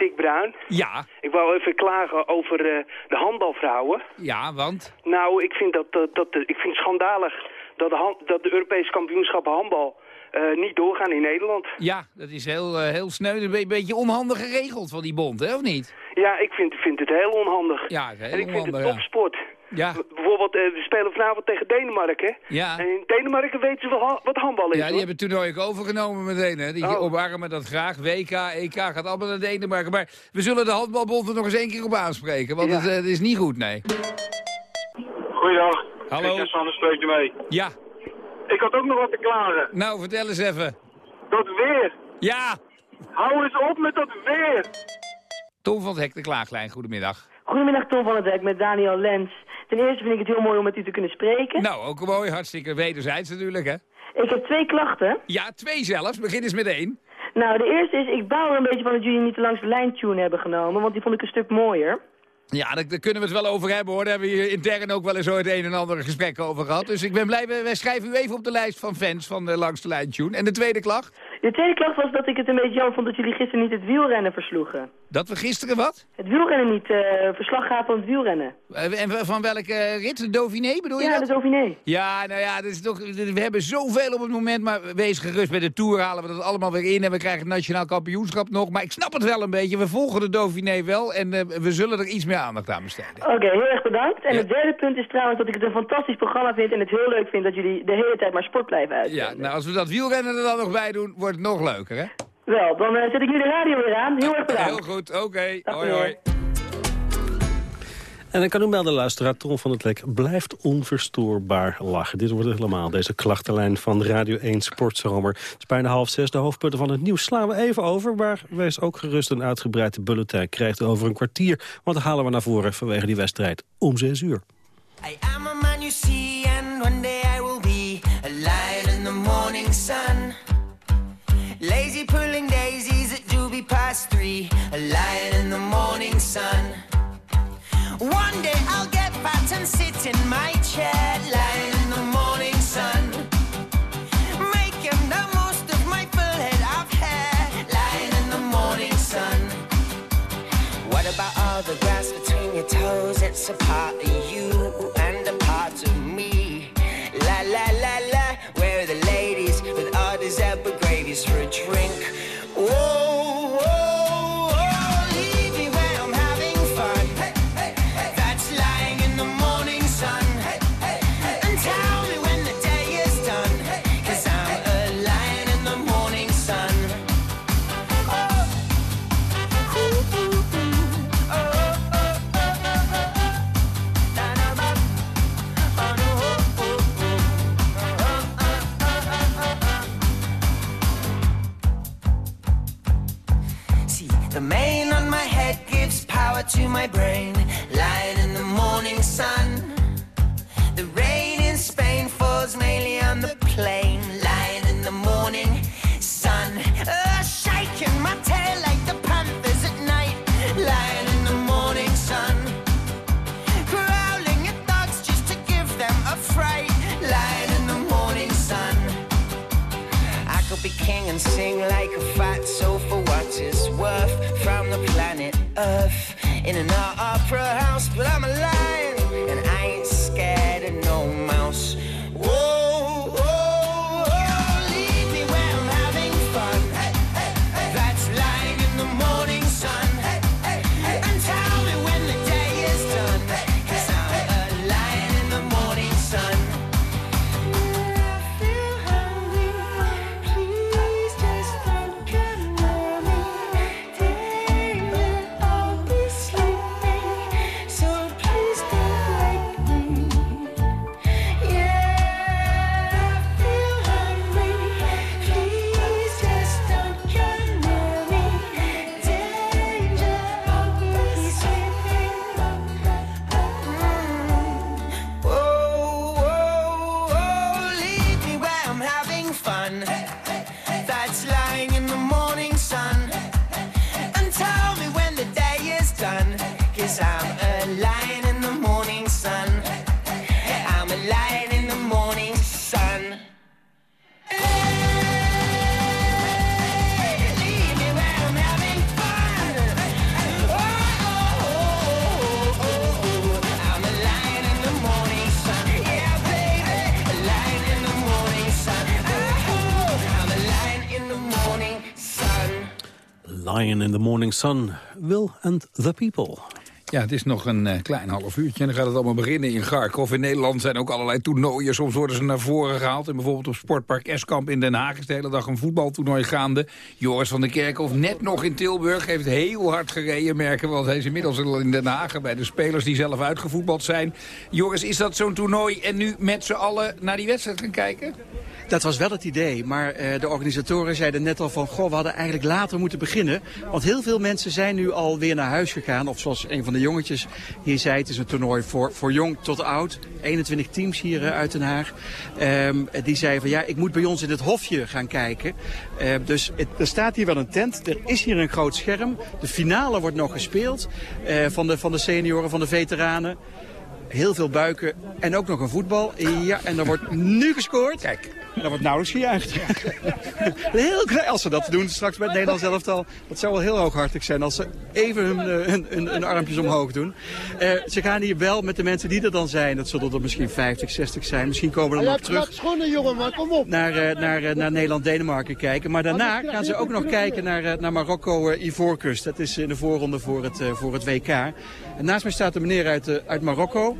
[SPEAKER 18] Dick Bruin.
[SPEAKER 2] Ja.
[SPEAKER 18] Ik wou even klagen over uh, de handbalvrouwen.
[SPEAKER 2] Ja, want?
[SPEAKER 18] Nou, ik vind, dat, dat, dat, ik vind het schandalig dat de, dat de Europese kampioenschappen handbal uh, niet doorgaan in Nederland.
[SPEAKER 2] Ja, dat is heel, uh, heel sneu. Een beetje onhandig geregeld van die bond, hè, of niet?
[SPEAKER 18] Ja, ik vind, vind het heel onhandig.
[SPEAKER 2] Ja, heel
[SPEAKER 18] en ik
[SPEAKER 2] onhandig,
[SPEAKER 18] vind het topsport.
[SPEAKER 2] Ja.
[SPEAKER 18] Bijvoorbeeld, uh, we spelen vanavond tegen Denemarken.
[SPEAKER 2] Ja.
[SPEAKER 18] En in Denemarken weten ze wel wat handbal is.
[SPEAKER 2] Ja, die hebben het toernooi ook overgenomen meteen. Hè? Die
[SPEAKER 18] oh.
[SPEAKER 2] omarmen dat graag. WK, EK gaat allemaal naar Denemarken. Maar we zullen de handbalbond er nog eens één keer op aanspreken. Want
[SPEAKER 18] ja.
[SPEAKER 2] het, uh, het, is niet goed, nee.
[SPEAKER 19] Goeiedag.
[SPEAKER 2] Hallo.
[SPEAKER 19] Ik Sander spreek je mee.
[SPEAKER 2] Ja.
[SPEAKER 19] Ik had ook nog wat te klagen.
[SPEAKER 2] Nou, vertel eens even.
[SPEAKER 19] Dat weer.
[SPEAKER 2] Ja.
[SPEAKER 19] Hou eens op met dat weer.
[SPEAKER 2] Tom van het Hek, de klaaglijn. Goedemiddag.
[SPEAKER 20] Goedemiddag, Tom van het Hek met Daniel Lens. Ten eerste vind ik het heel mooi om met u te kunnen spreken.
[SPEAKER 2] Nou, ook mooi. Hartstikke wederzijds natuurlijk, hè?
[SPEAKER 20] Ik heb twee klachten.
[SPEAKER 2] Ja, twee zelfs. Begin eens met één.
[SPEAKER 20] Nou, de eerste is, ik baal er een beetje van dat jullie niet de langs de lijn tune hebben genomen, want die vond ik een stuk mooier.
[SPEAKER 2] Ja, daar, daar, kunnen we het wel over hebben hoor. Daar hebben we hier intern ook wel eens ooit een en ander gesprek over gehad. Dus ik ben blij, wij schrijven u even op de lijst van fans van de Langs de Lijn Tune. En de tweede klacht?
[SPEAKER 20] De tweede klacht was dat ik het een beetje jammer vond dat jullie gisteren niet het wielrennen versloegen.
[SPEAKER 2] Dat we gisteren wat?
[SPEAKER 20] Het wielrennen niet, uh, verslag gaven van het wielrennen.
[SPEAKER 2] Uh, en van welke uh, rit? De Dauphiné bedoel je
[SPEAKER 20] Ja, de Dauphiné.
[SPEAKER 2] Ja, nou ja, dat is toch, we hebben zoveel op het moment, maar wees gerust. Bij de Tour halen we dat allemaal weer in en we krijgen het nationaal kampioenschap nog. Maar ik snap het wel een beetje, we volgen de Dauphiné wel en we zullen er iets meer aandacht aan besteden.
[SPEAKER 20] Oké, okay, heel erg bedankt. En ja. het derde punt is trouwens dat ik het een fantastisch programma vind en het heel leuk vind dat jullie de hele tijd maar sport blijven uitzenden.
[SPEAKER 2] Ja, nou als we dat wielrennen er dan nog bij doen, wordt het nog leuker, hè?
[SPEAKER 20] Wel, dan uh, zet ik nu de radio weer aan. Heel erg bedankt.
[SPEAKER 2] Heel goed, oké. Okay. Hoi, hoi.
[SPEAKER 3] En ik kan u melden, luisteraar, Tom van het Lek blijft onverstoorbaar lachen. Dit wordt helemaal, deze klachtenlijn van Radio 1 Sportzomer. Het is bijna half zes, de hoofdpunten van het nieuws slaan we even over. Maar wees ook gerust een uitgebreide bulletin krijgt over een kwartier. Want dan halen we naar voren vanwege die wedstrijd om zes uur.
[SPEAKER 21] I am a man you see and one day I Lazy pulling daisies at doobie past three, a lion in the morning sun. One day I'll get fat and sit in my chair, lying in the morning sun. Making the most of my full head of hair, lying in the morning sun. What about all the grass between your toes, it's a part of you in and out. Lion in the Morning Sun,
[SPEAKER 3] Will and the People.
[SPEAKER 2] Ja, het is nog een eh, klein half uurtje en dan gaat het allemaal beginnen in Garkov. In Nederland zijn ook allerlei toernooien. Soms worden ze naar voren gehaald. En bijvoorbeeld op Sportpark Eskamp in Den Haag is de hele dag een voetbaltoernooi gaande. Joris van der Kerkhof, net nog in Tilburg, heeft heel hard gereden, merken we. Want hij is inmiddels al in Den Haag bij de spelers die zelf uitgevoetbald zijn. Joris, is dat zo'n toernooi en nu met z'n allen naar die wedstrijd gaan kijken?
[SPEAKER 13] Dat was wel het idee, maar eh, de organisatoren zeiden net al van... goh, we hadden eigenlijk later moeten beginnen. Want heel veel mensen zijn nu alweer naar huis gegaan. Of zoals een van de jongetjes hier zei, het is een toernooi voor, voor jong tot oud. 21 teams hier eh, uit Den Haag. Ehm, die zeiden van ja, ik moet bij ons in het hofje gaan kijken. Eh, dus er staat hier wel een tent, er is hier een groot scherm. De finale wordt nog gespeeld eh, van, de, van de senioren, van de veteranen. Heel veel buiken en ook nog een voetbal. Ja, en er wordt nu gescoord.
[SPEAKER 2] Kijk.
[SPEAKER 13] En er wordt nauwelijks gejuicht. heel klein, als ze dat doen straks bij het Nederlands elftal. Dat zou wel heel hooghartig zijn als ze even hun, eh, hun, hun, hun armpjes omhoog doen. Eh, ze gaan hier wel met de mensen die er dan zijn. Dat zullen er misschien 50, 60 zijn. Misschien komen we dan nog terug
[SPEAKER 22] schoenen, jongen, maar kom op.
[SPEAKER 13] naar, eh, naar, naar Nederland-Denemarken kijken. Maar daarna gaan ze ook nog kijken naar, naar Marokko-Ivoorkust. Dat is in de voorronde voor het, voor het WK. En naast mij staat de meneer uit, uit Marokko.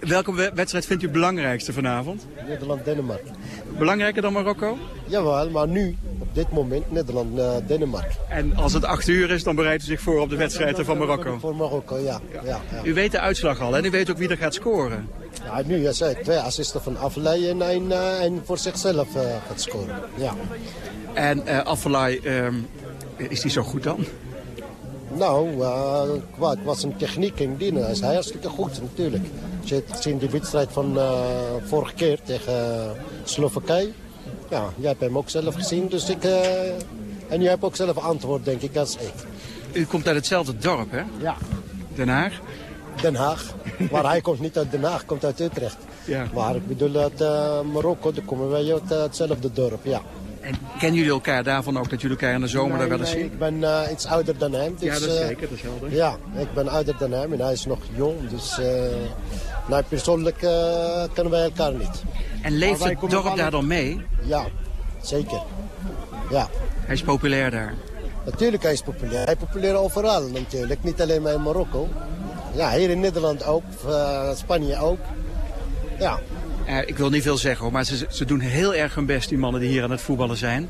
[SPEAKER 13] Welke we- wedstrijd vindt u het belangrijkste vanavond?
[SPEAKER 22] Nederland-Denemarken.
[SPEAKER 13] Belangrijker dan Marokko?
[SPEAKER 22] Jawel, maar nu, op dit moment, Nederland-Denemarken.
[SPEAKER 13] En als het 8 uur is, dan bereidt u zich voor op de wedstrijden van Marokko.
[SPEAKER 22] Voor Marokko, ja. ja, ja.
[SPEAKER 13] U weet de uitslag al en u weet ook wie er gaat scoren.
[SPEAKER 22] Ja, nu, ja, zei, twee assisten van Aflei en een, eh, en voor zichzelf eh, gaat scoren. Ja.
[SPEAKER 13] En Afellay, ehm, is die zo goed dan?
[SPEAKER 22] Nou, eh, qua- het was een techniek in dienen. Hij is hartstikke goed natuurlijk. Als je het ziet die wedstrijd van eh, vorige keer tegen eh, Slowakije. Ja, jij hebt hem ook zelf gezien. Dus ik, en jij hebt ook zelf antwoord, denk ik, als ik.
[SPEAKER 13] U komt uit hetzelfde dorp, hè?
[SPEAKER 22] Ja.
[SPEAKER 13] Den Haag?
[SPEAKER 22] Den Haag. Maar hij komt niet uit Den Haag, komt uit Utrecht.
[SPEAKER 13] Ja.
[SPEAKER 22] Maar ik bedoel, uit Marokko, daar komen wij uit hetzelfde dorp, ja.
[SPEAKER 13] En kennen jullie elkaar daarvan ook, dat jullie elkaar in de zomer daar wel eens
[SPEAKER 22] Nee,
[SPEAKER 13] zien?
[SPEAKER 22] Ik ben eh, iets ouder dan hem. Dus,
[SPEAKER 13] Ja, dat is
[SPEAKER 22] eh,
[SPEAKER 13] zeker, dat is helder.
[SPEAKER 22] Ja, ik ben ouder dan hem en hij is nog jong. Dus eh nou, persoonlijk eh, kennen wij elkaar niet.
[SPEAKER 13] En leeft het dorp daar dan mee?
[SPEAKER 22] Ja, zeker. Ja.
[SPEAKER 13] Hij is populair daar.
[SPEAKER 22] Natuurlijk, hij is populair. Hij is populair overal natuurlijk. Niet alleen maar in Marokko. Ja, hier in Nederland ook. eh, Spanje ook. Ja.
[SPEAKER 13] Eh, ik wil niet veel zeggen hoor, maar ze, ze doen heel erg hun best, die mannen die hier aan het voetballen zijn.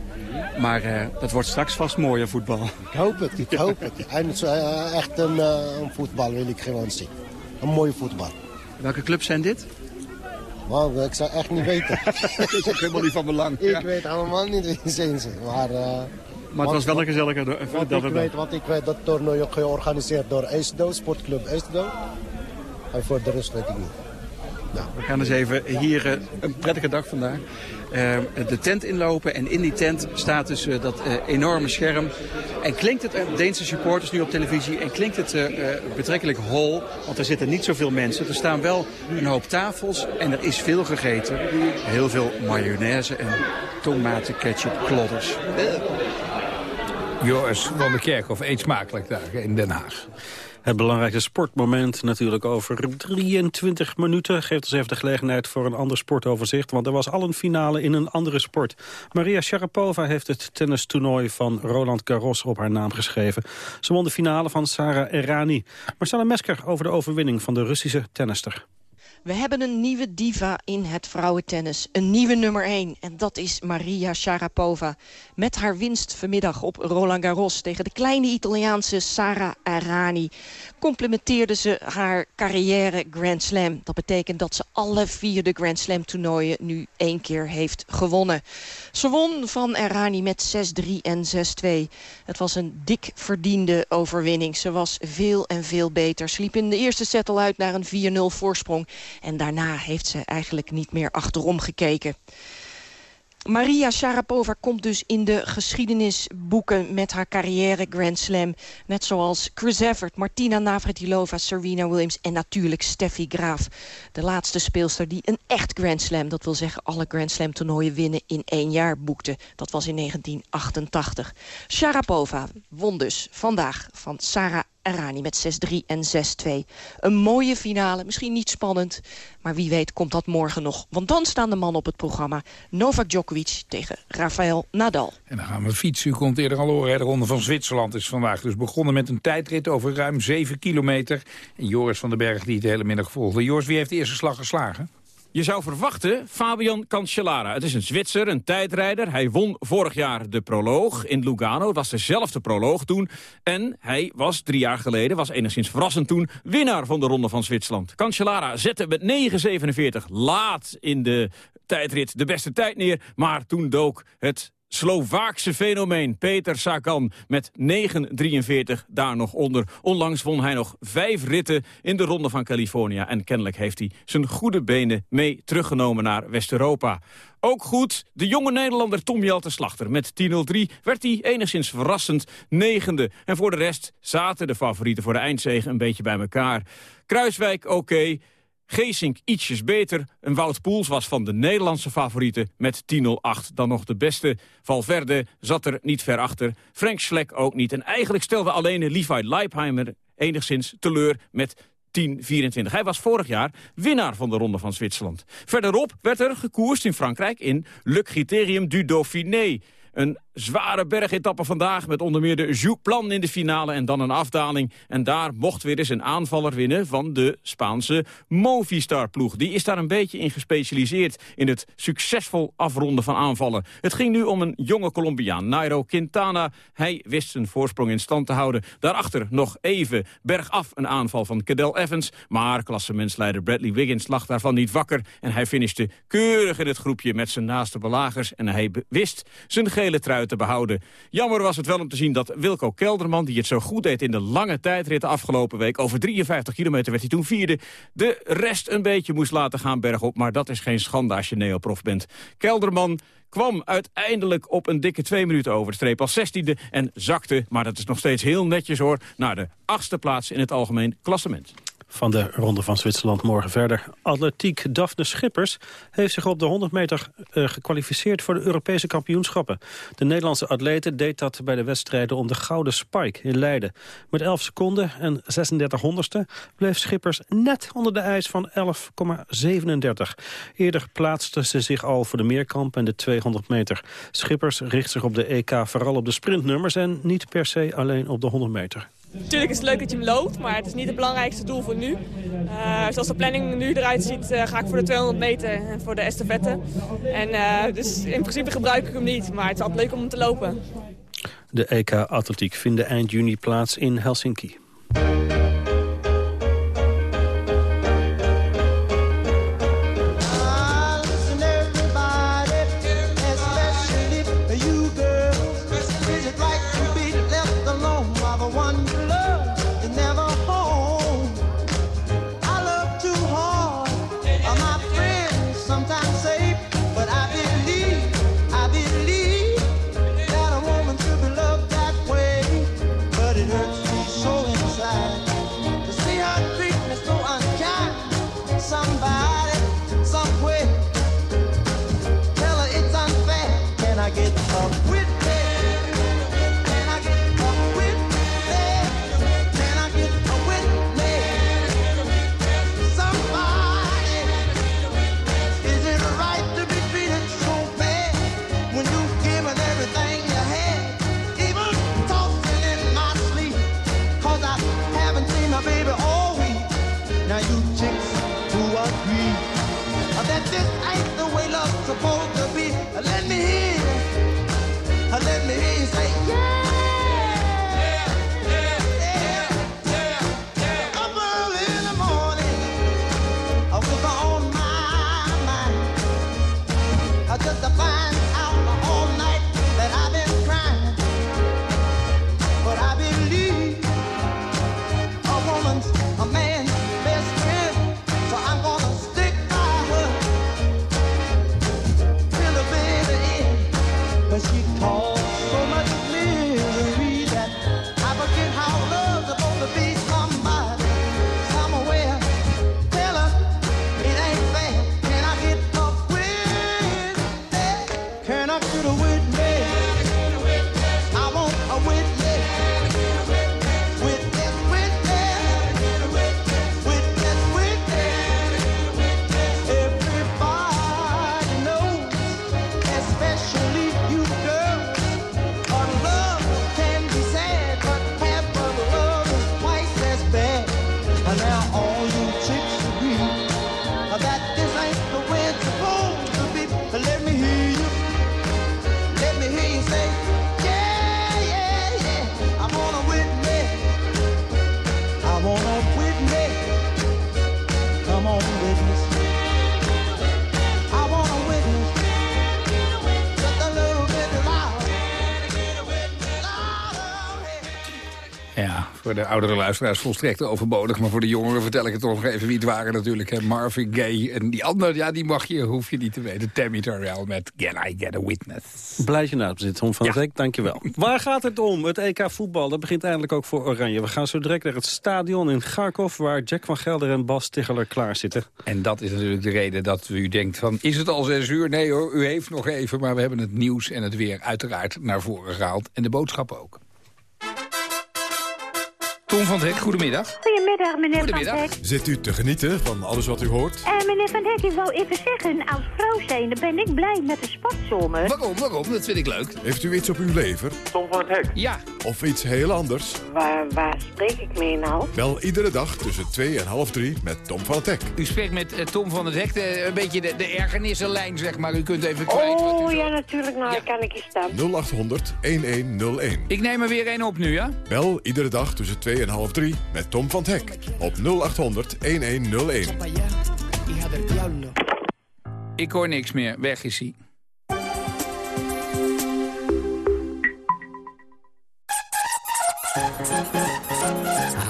[SPEAKER 13] Maar eh, dat wordt straks vast mooier voetbal.
[SPEAKER 22] Ik hoop het, ik hoop het. En eh, echt een, een voetbal wil ik gewoon zien. Een mooie voetbal.
[SPEAKER 13] Welke clubs zijn dit?
[SPEAKER 22] Ik zou echt niet weten.
[SPEAKER 13] dat is ook helemaal niet van belang.
[SPEAKER 22] Ik weet allemaal niet wie zijn ze. Maar,
[SPEAKER 13] Maar het was wel een gezellige
[SPEAKER 22] Wat ik, weet, wat ik weet, dat toernooi georganiseerd door ESDO, sportclub ESDO. En voor de rest weet ik niet.
[SPEAKER 13] We gaan eens even hier eh, een prettige dag vandaag. eh, de tent inlopen en in die tent staat dus eh, dat enorme scherm. En klinkt het, Deense supporters nu op televisie, en klinkt het betrekkelijk hol, want er zitten niet zoveel mensen. Er staan wel een hoop tafels en er is veel gegeten. Heel veel mayonaise en tomaten, ketchup, klodders.
[SPEAKER 2] Joris van der Kerkhof, eet smakelijk daar in Den Haag.
[SPEAKER 3] Het belangrijkste sportmoment natuurlijk over 23 minuten. Geeft ons even de gelegenheid voor een ander sportoverzicht. Want er was al een finale in een andere sport. Maria Sharapova heeft het tennistoernooi van Roland Garros op haar naam geschreven. Ze won de finale van Sarah Errani. Marcella Mesker over de overwinning van de Russische tennister.
[SPEAKER 23] We hebben een nieuwe diva in het vrouwentennis. Een nieuwe nummer 1. En dat is Maria Sharapova. Met haar winst vanmiddag op Roland Garros tegen de kleine Italiaanse Sara Arani. Complementeerde ze haar carrière Grand Slam. Dat betekent dat ze alle vier de Grand Slam toernooien nu één keer heeft gewonnen. Ze won van Arani met 6-3 en 6-2. Het was een dik verdiende overwinning. Ze was veel en veel beter. Ze liep in de eerste set al uit naar een 4-0 voorsprong. En daarna heeft ze eigenlijk niet meer achterom gekeken. Maria Sharapova komt dus in de geschiedenisboeken met haar carrière Grand Slam. Net zoals Chris Evert, Martina Navratilova, Serena Williams en natuurlijk Steffi Graaf. De laatste speelster die een echt Grand Slam, dat wil zeggen alle Grand Slam toernooien winnen in één jaar boekte. Dat was in 1988. Sharapova won dus vandaag van Sarah Arani met 6-3 en 6-2. Een mooie finale, misschien niet spannend, maar wie weet komt dat morgen nog. Want dan staan de mannen op het programma. Novak Djokovic tegen Rafael Nadal.
[SPEAKER 2] En dan gaan we fietsen. U kon het eerder al horen. De Ronde van Zwitserland is vandaag dus begonnen met een tijdrit over ruim 7 kilometer. En Joris van den Berg die het hele middag volgde. Joris, wie heeft de eerste slag geslagen?
[SPEAKER 10] Je zou verwachten Fabian Cancellara. Het is een Zwitser, een tijdrijder. Hij won vorig jaar de proloog in Lugano. Het was dezelfde proloog toen. En hij was drie jaar geleden, was enigszins verrassend toen... winnaar van de Ronde van Zwitserland. Cancellara zette met 9,47 laat in de tijdrit de beste tijd neer. Maar toen dook het Slovaakse fenomeen Peter Sagan met 9,43 daar nog onder. Onlangs won hij nog vijf ritten in de Ronde van California. En kennelijk heeft hij zijn goede benen mee teruggenomen naar West-Europa. Ook goed, de jonge Nederlander Tom Jelte Slachter. Met 10.03 werd hij enigszins verrassend negende. En voor de rest zaten de favorieten voor de eindzege een beetje bij elkaar. Kruiswijk oké. Geesink ietsjes beter. Een Wout Poels was van de Nederlandse favorieten met 10.08. Dan nog de beste. Valverde zat er niet ver achter. Frank Schleck ook niet. En eigenlijk stelde alleen Levi Leipheimer enigszins teleur met 10-24. Hij was vorig jaar winnaar van de Ronde van Zwitserland. Verderop werd er gekoerst in Frankrijk in Le Criterium du Dauphiné. Een zware bergetappe vandaag met onder meer de Jouplan in de finale en dan een afdaling. En daar mocht weer eens een aanvaller winnen van de Spaanse Movistar-ploeg. Die is daar een beetje in gespecialiseerd in het succesvol afronden van aanvallen. Het ging nu om een jonge Colombiaan, Nairo Quintana. Hij wist zijn voorsprong in stand te houden. Daarachter nog even bergaf een aanval van Cadel Evans. Maar klassementsleider Bradley Wiggins lag daarvan niet wakker. En hij finishte keurig in het groepje met zijn naaste belagers. En hij wist zijn gele trui te behouden. Jammer was het wel om te zien dat Wilco Kelderman... die het zo goed deed in de lange tijdrit de afgelopen week... over 53 kilometer werd hij toen vierde... de rest een beetje moest laten gaan bergop. Maar dat is geen schande als je neoprof bent. Kelderman kwam uiteindelijk op een dikke twee minuten over de streep als zestiende... en zakte, maar dat is nog steeds heel netjes hoor... naar de achtste plaats in het algemeen klassement.
[SPEAKER 24] Van de Ronde van Zwitserland morgen verder. Atletiek Daphne Schippers heeft zich op de 100 meter uh, gekwalificeerd voor de Europese kampioenschappen. De Nederlandse atlete deed dat bij de wedstrijden om de Gouden Spike in Leiden. Met 11 seconden en 36 honderdste bleef Schippers net onder de ijs van 11,37. Eerder plaatste ze zich al voor de meerkamp en de 200 meter. Schippers richt zich op de EK vooral op de sprintnummers en niet per se alleen op de 100 meter.
[SPEAKER 25] Natuurlijk is het leuk dat je hem loopt, maar het is niet het belangrijkste doel voor nu. Uh, zoals de planning nu eruit ziet, uh, ga ik voor de 200 meter en voor de estafette. En, uh, dus in principe gebruik ik hem niet, maar het is altijd leuk om hem te lopen.
[SPEAKER 24] De EK Atletiek vinden eind juni plaats in Helsinki.
[SPEAKER 2] Voor de oudere luisteraars volstrekt overbodig. Maar voor de jongeren vertel ik het toch nog even wie het waren natuurlijk. Hè. Marvin Gaye. En die andere, ja, die mag je, hoef je niet te weten. Tammy Terrell met Can I Get a Witness.
[SPEAKER 24] Blijf je nou zitten, Tom van ja. Dijk. Dankjewel. Waar gaat het om? Het EK voetbal. Dat begint eindelijk ook voor Oranje. We gaan zo direct naar het stadion in Kharkov... waar Jack van Gelder en Bas Ticheler klaar zitten.
[SPEAKER 2] En dat is natuurlijk de reden dat u denkt van... is het al zes uur? Nee hoor, u heeft nog even. Maar we hebben het nieuws en het weer uiteraard naar voren gehaald. En de boodschappen ook. Tom van Hek, goedemiddag.
[SPEAKER 26] Goedemiddag, meneer
[SPEAKER 2] goedemiddag.
[SPEAKER 26] van Hek.
[SPEAKER 1] Zit u te genieten van alles wat u hoort?
[SPEAKER 26] Uh, meneer van Hek, ik wou even zeggen, als vrouw zijnde ben ik blij met de sportzomer.
[SPEAKER 2] Waarom, waarom? Dat vind ik leuk.
[SPEAKER 1] Heeft u iets op uw lever?
[SPEAKER 27] Tom van het Hek.
[SPEAKER 2] Ja.
[SPEAKER 1] Of iets heel anders?
[SPEAKER 26] Waar, waar spreek ik mee nou?
[SPEAKER 1] Wel iedere dag tussen 2 en half 3 met Tom van het Hek.
[SPEAKER 2] U spreekt met uh, Tom van het Hek, de, een beetje de, de ergernissenlijn, zeg maar. U kunt even kwijt
[SPEAKER 26] Oh,
[SPEAKER 2] wat u
[SPEAKER 26] ja, natuurlijk. Nou, ja. kan ik je staan.
[SPEAKER 1] 0800 1101.
[SPEAKER 2] Ik neem er weer één op nu, ja?
[SPEAKER 1] Bel iedere dag tussen 2 en half 3 met Tom van het Hek op 0800 1101.
[SPEAKER 2] Ik hoor niks meer. Weg is hij.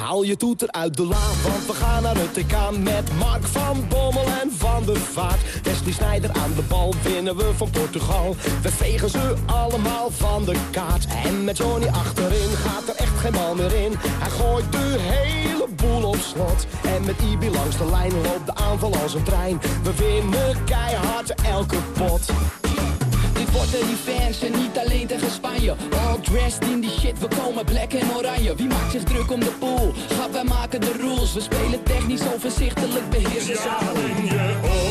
[SPEAKER 22] Haal je toeter uit de laan, want we gaan naar het TK met Mark van Bommel en Van der Vaart. Wesley Snijder aan de bal, winnen we van Portugal. We vegen ze allemaal van de kaart. En met Johnny achterin gaat er geen bal meer in. Hij gooit de hele boel op slot. En met Ibi langs de lijn loopt de aanval als een trein. We winnen keihard elke pot.
[SPEAKER 28] Dit wordt de revenge en niet alleen tegen Spanje All dressed in die shit, we komen black en oranje Wie maakt zich druk om de pool? Gaat wij maken de rules We spelen technisch overzichtelijk, beheersen ze
[SPEAKER 29] Ja,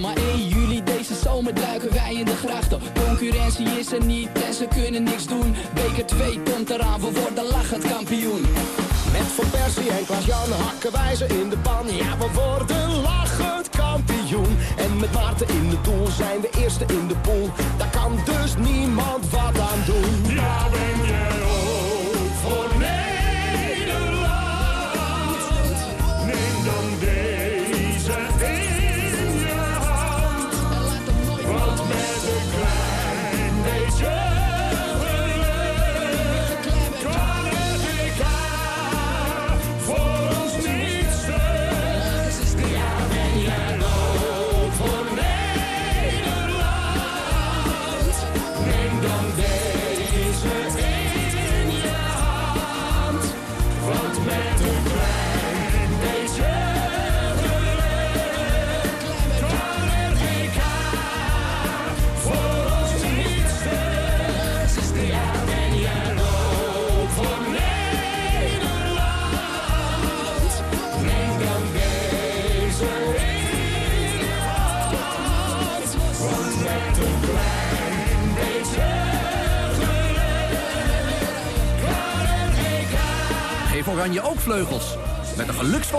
[SPEAKER 28] Maar 1 juli deze zomer duiken wij in de grachten Concurrentie is er niet en ze kunnen niks doen Beker 2 komt eraan, we worden lachend kampioen
[SPEAKER 22] Met Van Persie en Klaas-Jan hakken wij ze in de pan. Ja, we worden lachend kampioen. En met Maarten in het doel zijn we eerste in de pool. Daar kan dus niemand wat aan doen.
[SPEAKER 29] Ja, ben je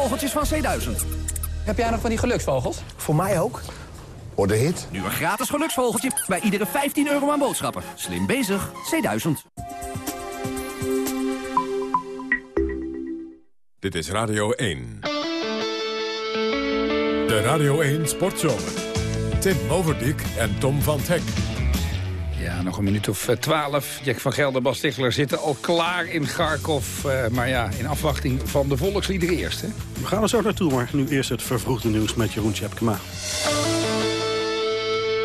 [SPEAKER 30] de geluksvogeltjes van C1000.
[SPEAKER 31] Heb jij nog van die geluksvogels?
[SPEAKER 30] Voor mij ook.
[SPEAKER 31] Orde hit.
[SPEAKER 30] Nu een gratis geluksvogeltje bij iedere 15 euro aan boodschappen. Slim bezig. C1000.
[SPEAKER 1] Dit is Radio 1. De Radio 1 Sportzomer. Tim Overdijk en Tom van Hek.
[SPEAKER 2] Nog een minuut of eh, twaalf. Jack van Gelder, Bas Tichler zitten al klaar in Kharkov. eh, maar ja, in afwachting van de volksliederen eerst. Hè?
[SPEAKER 3] We gaan er zo naartoe, maar nu eerst het vervroegde nieuws met Jeroen Tjepkema.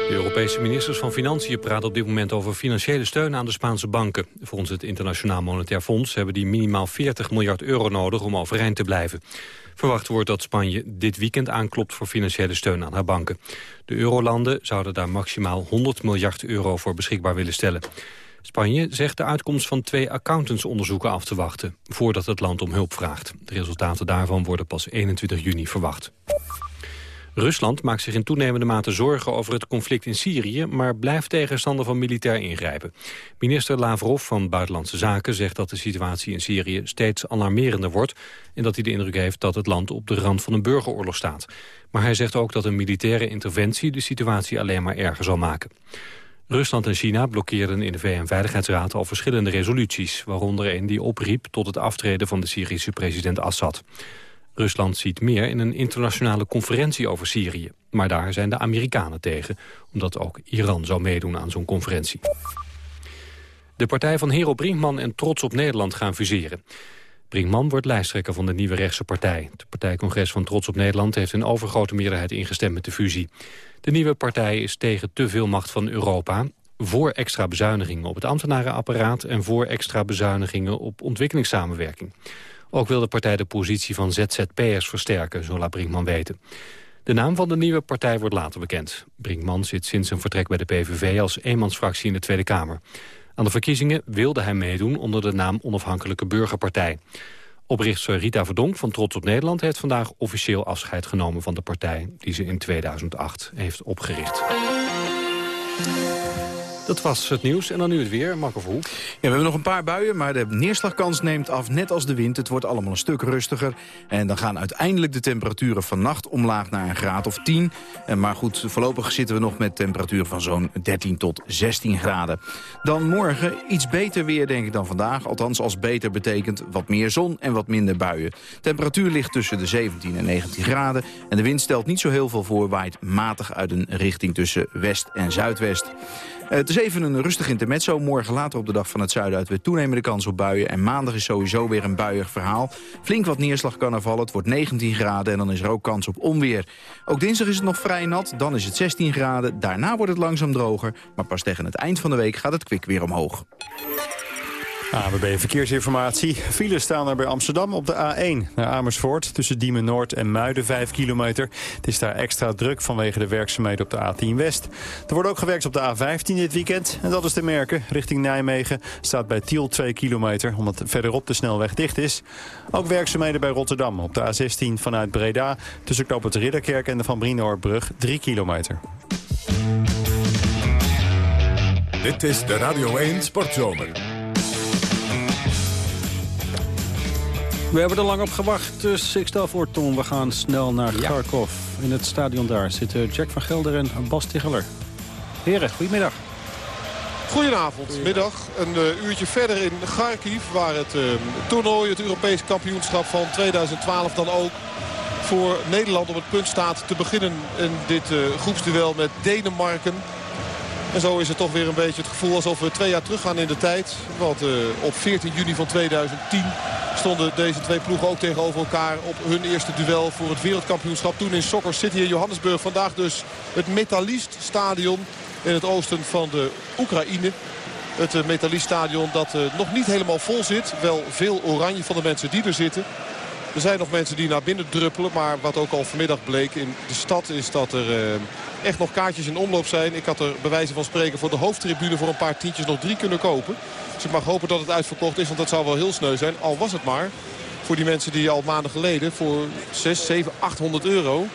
[SPEAKER 4] De Europese ministers van Financiën praten op dit moment over financiële steun aan de Spaanse banken. Volgens het Internationaal Monetair Fonds hebben die minimaal 40 miljard euro nodig om overeind te blijven. Verwacht wordt dat Spanje dit weekend aanklopt voor financiële steun aan haar banken. De eurolanden zouden daar maximaal 100 miljard euro voor beschikbaar willen stellen. Spanje zegt de uitkomst van twee accountantsonderzoeken af te wachten... voordat het land om hulp vraagt. De resultaten daarvan worden pas 21 juni verwacht. Rusland maakt zich in toenemende mate zorgen over het conflict in Syrië... maar blijft tegenstander van militair ingrijpen. Minister Lavrov van Buitenlandse Zaken zegt dat de situatie in Syrië... steeds alarmerender wordt en dat hij de indruk heeft... dat het land op de rand van een burgeroorlog staat. Maar hij zegt ook dat een militaire interventie... de situatie alleen maar erger zal maken. Rusland en China blokkeerden in de VN-veiligheidsraad al verschillende resoluties... waaronder een die opriep tot het aftreden van de Syrische president Assad. Rusland ziet meer in een internationale conferentie over Syrië. Maar daar zijn de Amerikanen tegen, omdat ook Iran zou meedoen aan zo'n conferentie. De partij van Hero Brinkman en Trots op Nederland gaan fuseren. Brinkman wordt lijsttrekker van de nieuwe rechtse partij. Het partijcongres van Trots op Nederland heeft een overgrote meerderheid ingestemd met de fusie. De nieuwe partij is tegen te veel macht van Europa voor extra bezuinigingen op het ambtenarenapparaat... en voor extra bezuinigingen op ontwikkelingssamenwerking. Ook wil de partij de positie van ZZP'ers versterken, zo laat Brinkman weten. De naam van de nieuwe partij wordt later bekend. Brinkman zit sinds zijn vertrek bij de PVV als eenmansfractie in de Tweede Kamer. Aan de verkiezingen wilde hij meedoen onder de naam Onafhankelijke Burgerpartij. Oprichter Rita Verdonk van Trots op Nederland heeft vandaag officieel afscheid genomen van de partij die ze in 2008 heeft opgericht. Dat was het nieuws. En dan nu het weer. Marco Verhoek. Ja,
[SPEAKER 32] we hebben nog een paar buien, maar de neerslagkans neemt af net als de wind. Het wordt allemaal een stuk rustiger. En dan gaan uiteindelijk de temperaturen vannacht omlaag naar een graad of 10. Maar goed, voorlopig zitten we nog met temperaturen van zo'n 13 tot 16 graden. Dan morgen iets beter weer, denk ik, dan vandaag. Althans, als beter betekent wat meer zon en wat minder buien. Temperatuur ligt tussen de 17 en 19 graden. En de wind stelt niet zo heel veel voor, waait matig uit een richting tussen west en zuidwest. Eh, het is even een rustig intermezzo. Morgen later op de dag van het zuiden uit weer toenemende kans op buien. En maandag is sowieso weer een buiig verhaal. Flink wat neerslag kan er vallen. Het wordt 19 graden en dan is er ook kans op onweer. Ook dinsdag is het nog vrij nat. Dan is het 16 graden. Daarna wordt het langzaam droger. Maar pas tegen het eind van de week gaat het kwik weer omhoog.
[SPEAKER 6] ABB Verkeersinformatie. Files staan er bij Amsterdam op de A1 naar Amersfoort... tussen Diemen Noord en Muiden, 5 kilometer. Het is daar extra druk vanwege de werkzaamheden op de A10 West. Er wordt ook gewerkt op de A15 dit weekend. En dat is te merken. Richting Nijmegen staat bij Tiel 2 kilometer... omdat verderop de snelweg dicht is. Ook werkzaamheden bij Rotterdam op de A16 vanuit Breda... tussen Knoop het Ridderkerk en de Van Brienoordbrug 3 kilometer.
[SPEAKER 1] Dit is de Radio 1 Sportzomer.
[SPEAKER 3] We hebben er lang op gewacht, dus ik stel voor Tom, we gaan snel naar Kharkov. In het stadion daar zitten Jack van Gelder en Bas Ticheler. Heren, goedemiddag.
[SPEAKER 9] Goedenavond, middag. Een uh, uurtje verder in Kharkiv, waar het uh, toernooi, het Europees kampioenschap van 2012 dan ook voor Nederland op het punt staat te beginnen in dit uh, groepsduel met Denemarken. En zo is het toch weer een beetje het gevoel alsof we twee jaar teruggaan in de tijd. Want uh, op 14 juni van 2010 stonden deze twee ploegen ook tegenover elkaar op hun eerste duel voor het wereldkampioenschap. Toen in Soccer City in Johannesburg. Vandaag dus het Metallist Stadion in het oosten van de Oekraïne. Het uh, Metallist Stadion dat uh, nog niet helemaal vol zit. Wel veel oranje van de mensen die er zitten. Er zijn nog mensen die naar binnen druppelen. Maar wat ook al vanmiddag bleek in de stad is dat er echt nog kaartjes in omloop zijn. Ik had er bij wijze van spreken voor de hoofdtribune voor een paar tientjes nog drie kunnen kopen. Dus ik mag hopen dat het uitverkocht is, want dat zou wel heel sneu zijn. Al was het maar voor die mensen die al maanden geleden voor 6, 7, 800 euro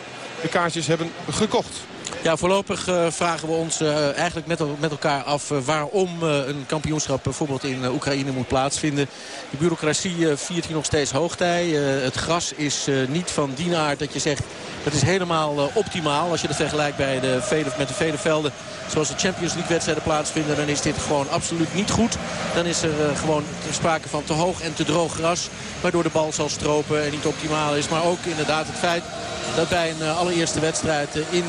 [SPEAKER 9] de kaartjes hebben gekocht.
[SPEAKER 33] Ja, voorlopig uh, vragen we ons uh, eigenlijk met, met, elkaar af uh, waarom een kampioenschap bijvoorbeeld in Oekraïne moet plaatsvinden. De bureaucratie viert hier nog steeds hoogtij. het gras is niet van die aard dat je zegt dat is helemaal optimaal. Als je dat vergelijkt bij de vele, met de vele velden zoals de Champions League wedstrijden plaatsvinden. Dan is dit gewoon absoluut niet goed. Dan is er gewoon sprake van te hoog en te droog gras. Waardoor de bal zal stropen en niet optimaal is. Maar ook inderdaad het feit dat bij een allereerste wedstrijd in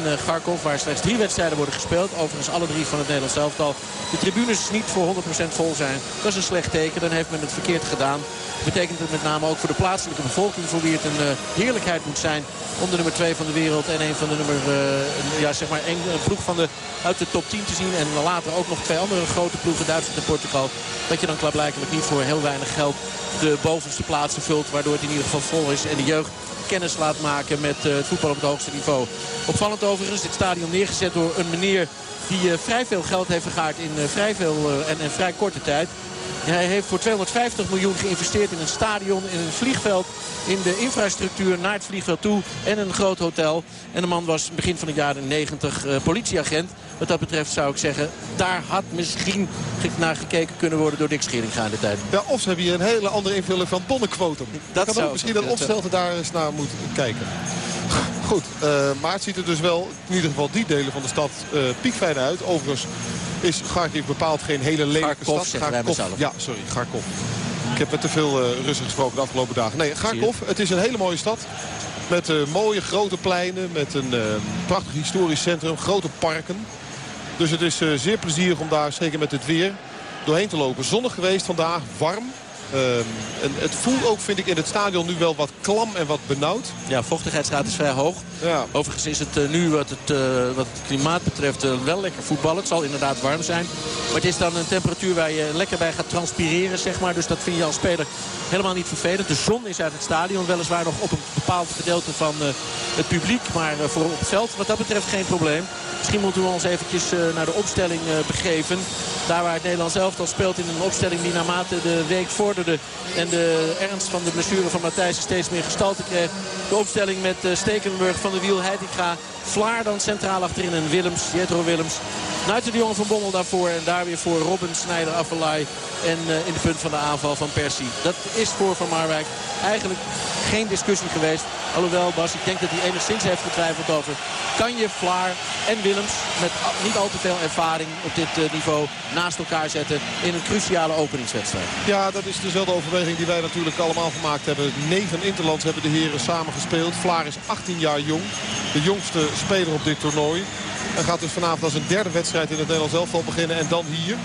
[SPEAKER 33] Waar slechts drie wedstrijden worden gespeeld. Overigens alle drie van het Nederlands elftal. De tribunes niet voor 100% vol zijn. Dat is een slecht teken. Dan heeft men het verkeerd gedaan. Dat betekent het met name ook voor de plaatselijke bevolking... voor wie het een uh, heerlijkheid moet zijn om de nummer 2 van de wereld... en een van de nummer, uh, ja, zeg maar een, een ploeg van de, uit de top 10 te zien. En later ook nog twee andere grote ploegen, Duitsland en Portugal. Dat je dan klaarblijkelijk niet voor heel weinig geld de bovenste plaatsen vult. Waardoor het in ieder geval vol is. En de jeugd kennis laat maken met het voetbal op het hoogste niveau. Opvallend overigens dit stadion neergezet door een meneer die uh, vrij veel geld heeft vergaard in uh, vrij veel en, en vrij korte tijd. Hij heeft voor 250 miljoen geïnvesteerd in een stadion, in een vliegveld, in de infrastructuur naar het vliegveld toe en een groot hotel. En de man was begin van de jaren 90 uh, politieagent. Wat dat betreft zou ik zeggen, daar had misschien naar gekeken kunnen worden door Dick Scheringa in de tijd.
[SPEAKER 9] Ja, of ze hebben hier een hele andere invulling van bonnenquotum. Dat kan ook misschien dat opstelte daar eens naar moet kijken. Goed, uh, maar het ziet er dus wel, in ieder geval die delen van de stad, uh, piekfijn uit. Overigens is Kharkiv bepaald geen hele lelijke stad.
[SPEAKER 33] Kharkov,
[SPEAKER 9] ja, sorry, Kharkov. Ik heb met te veel uh, Russen gesproken de afgelopen dagen. Nee, Kharkov, het is een hele mooie stad. Met uh, mooie grote pleinen, met een uh, prachtig historisch centrum, grote parken. Dus het is zeer plezierig om daar, zeker met het weer, doorheen te lopen. Zonnig geweest vandaag, warm. Uh, en het voelt ook, vind ik, in het stadion nu wel wat klam en wat benauwd.
[SPEAKER 33] Ja, vochtigheidsgraad is vrij hoog. Ja. Overigens is het uh, nu wat het, uh, wat het klimaat betreft wel lekker voetballen. Het zal inderdaad warm zijn. Maar het is dan een temperatuur waar je lekker bij gaat transpireren, zeg maar. Dus dat vind je als speler helemaal niet vervelend. De zon is uit het stadion weliswaar nog op een bepaald gedeelte van het publiek. Maar voor op het veld wat dat betreft geen probleem. Misschien moeten we ons eventjes naar de opstelling begeven. Daar waar het Nederlands elftal speelt in een opstelling die naarmate de week En de ernst van de blessure van Matthijs steeds meer gestalte kreeg. De opstelling met uh, Stekelenburg van de Wiel, Heitinga, Vlaar dan centraal achterin en Willems, Jetro Willems. Nuiter de Jong van Bommel daarvoor. En daar weer voor Robin Snijder, Affelay. En uh, in de punt van de aanval van Persie. Dat is voor Van Marwijk eigenlijk geen discussie geweest. Alhoewel Bas, ik denk dat hij enigszins heeft getwijfeld over... kan je Vlaar en Willems met niet al te veel ervaring op dit uh, niveau naast elkaar zetten... in een cruciale openingswedstrijd?
[SPEAKER 9] Ja, dat is dezelfde overweging die wij natuurlijk allemaal gemaakt hebben. Negen Interlands hebben de heren samen gespeeld. Vlaar is 18 jaar jong. De jongste speler op dit toernooi. En gaat dus vanavond als een derde wedstrijd in het Nederlands elftal beginnen. En dan hier.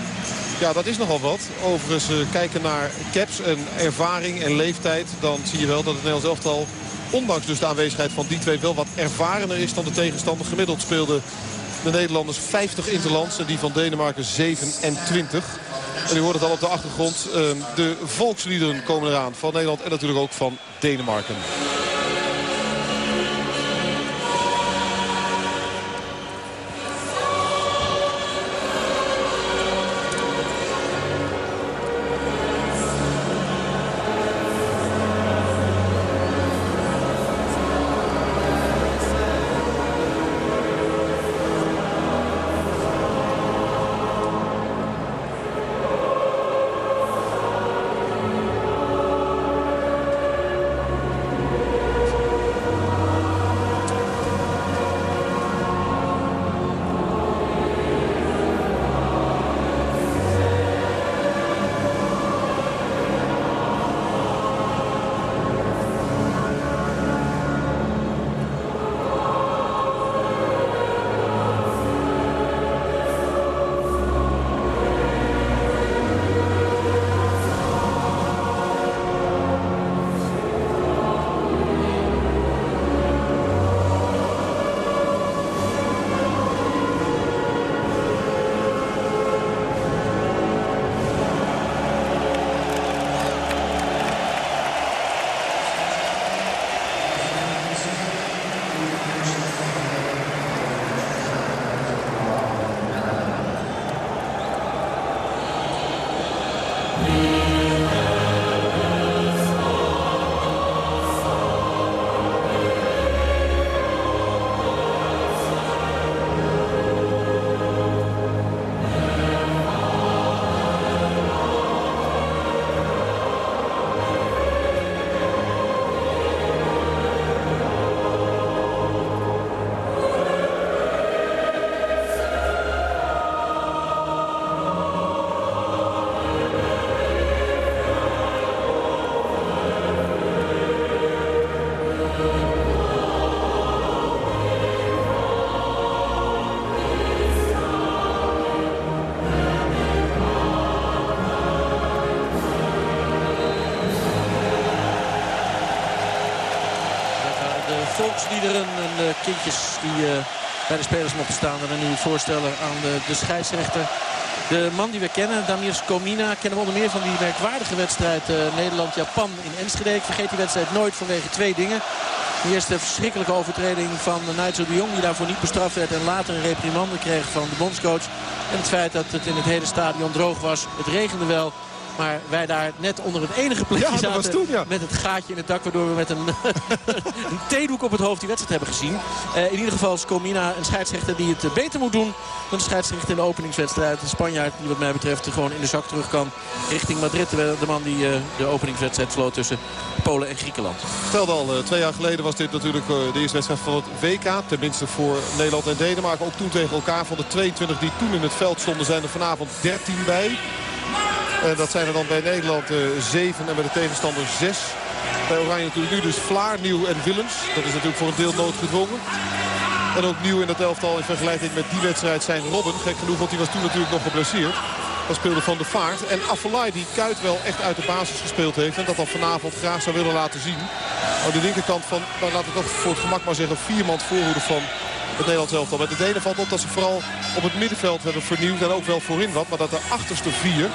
[SPEAKER 9] Ja, dat is nogal wat. Overigens uh, kijken naar caps en ervaring en leeftijd. Dan zie je wel dat het Nederlands elftal, ondanks dus de aanwezigheid van die twee, wel wat ervarener is dan de tegenstander. Gemiddeld speelde de Nederlanders 50 interlands en die van Denemarken 27. En u hoort het al op de achtergrond. Uh, de volksliederen komen eraan van Nederland en natuurlijk ook van Denemarken.
[SPEAKER 33] De kindjes die uh, bij de spelers mochten staan. En nu voorstellen aan de, de scheidsrechter. De man die we kennen, Damir Skomina, kennen we onder meer van die merkwaardige wedstrijd uh, Nederland-Japan in Enschede. Vergeet die wedstrijd nooit vanwege twee dingen. De eerste verschrikkelijke overtreding van Nigel de Jong die daarvoor niet bestraft werd. En later een reprimande kreeg van de bondscoach. En het feit dat het in het hele stadion droog was. Het regende wel. Maar wij daar net onder het enige plekje
[SPEAKER 9] ja,
[SPEAKER 33] zaten
[SPEAKER 9] toen, ja.
[SPEAKER 33] met het gaatje in het dak. Waardoor we met een, een theedoek op het hoofd die wedstrijd hebben gezien. Uh, in ieder geval is Comina een scheidsrechter die het beter moet doen dan de scheidsrechter in de openingswedstrijd. Een Spanjaard die wat mij betreft gewoon in de zak terug kan richting Madrid. De man die uh, de openingswedstrijd vloot tussen Polen en Griekenland.
[SPEAKER 9] Vertelde al, uh, twee jaar geleden was dit natuurlijk de eerste wedstrijd van het WK. Tenminste voor Nederland en Denemarken. Ook toen tegen elkaar. Van de 22 die toen in het veld stonden zijn er vanavond 13 bij. En dat zijn er dan bij Nederland uh, 7 en bij de tegenstander 6. Bij Oranje natuurlijk nu dus Vlaar, Nieuw en Willems. Dat is natuurlijk voor een deel noodgedwongen. En ook nieuw in het elftal in vergelijking met die wedstrijd zijn Robben. Gek genoeg, want die was toen natuurlijk nog geblesseerd. Dat speelde Van de Vaart. En Affelay die Kuit wel echt uit de basis gespeeld heeft. En dat dan vanavond graag zou willen laten zien. Aan de linkerkant van, nou, laten we toch voor het gemak maar zeggen, viermans voorhoede van het Nederlands elftal. Met de Denen valt op dat ze vooral op het middenveld hebben vernieuwd. En ook wel voorin wat. Maar dat de achterste vier,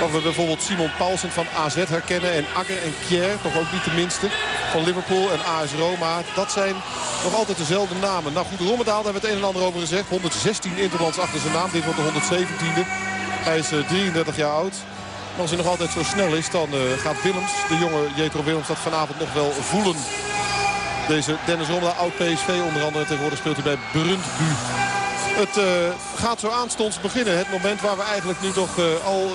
[SPEAKER 9] waar we bijvoorbeeld Simon Paulsen van AZ herkennen. En Agger en Kjær, toch ook niet de minste. Van Liverpool en AS Roma. Dat zijn nog altijd dezelfde namen. Nou goed, Rommedaal, daar hebben we het een en ander over gezegd. 116 interlands achter zijn naam. Dit wordt de 117e. Hij is uh, 33 jaar oud. Als hij nog altijd zo snel is, dan uh, gaat Willems, de jonge Jetro Willems, dat vanavond nog wel voelen. Deze Dennis Rommel, oud PSV onder andere. Tegenwoordig speelt hij bij Brundby. Het uh, gaat zo aanstonds beginnen. Het moment waar we eigenlijk nu toch al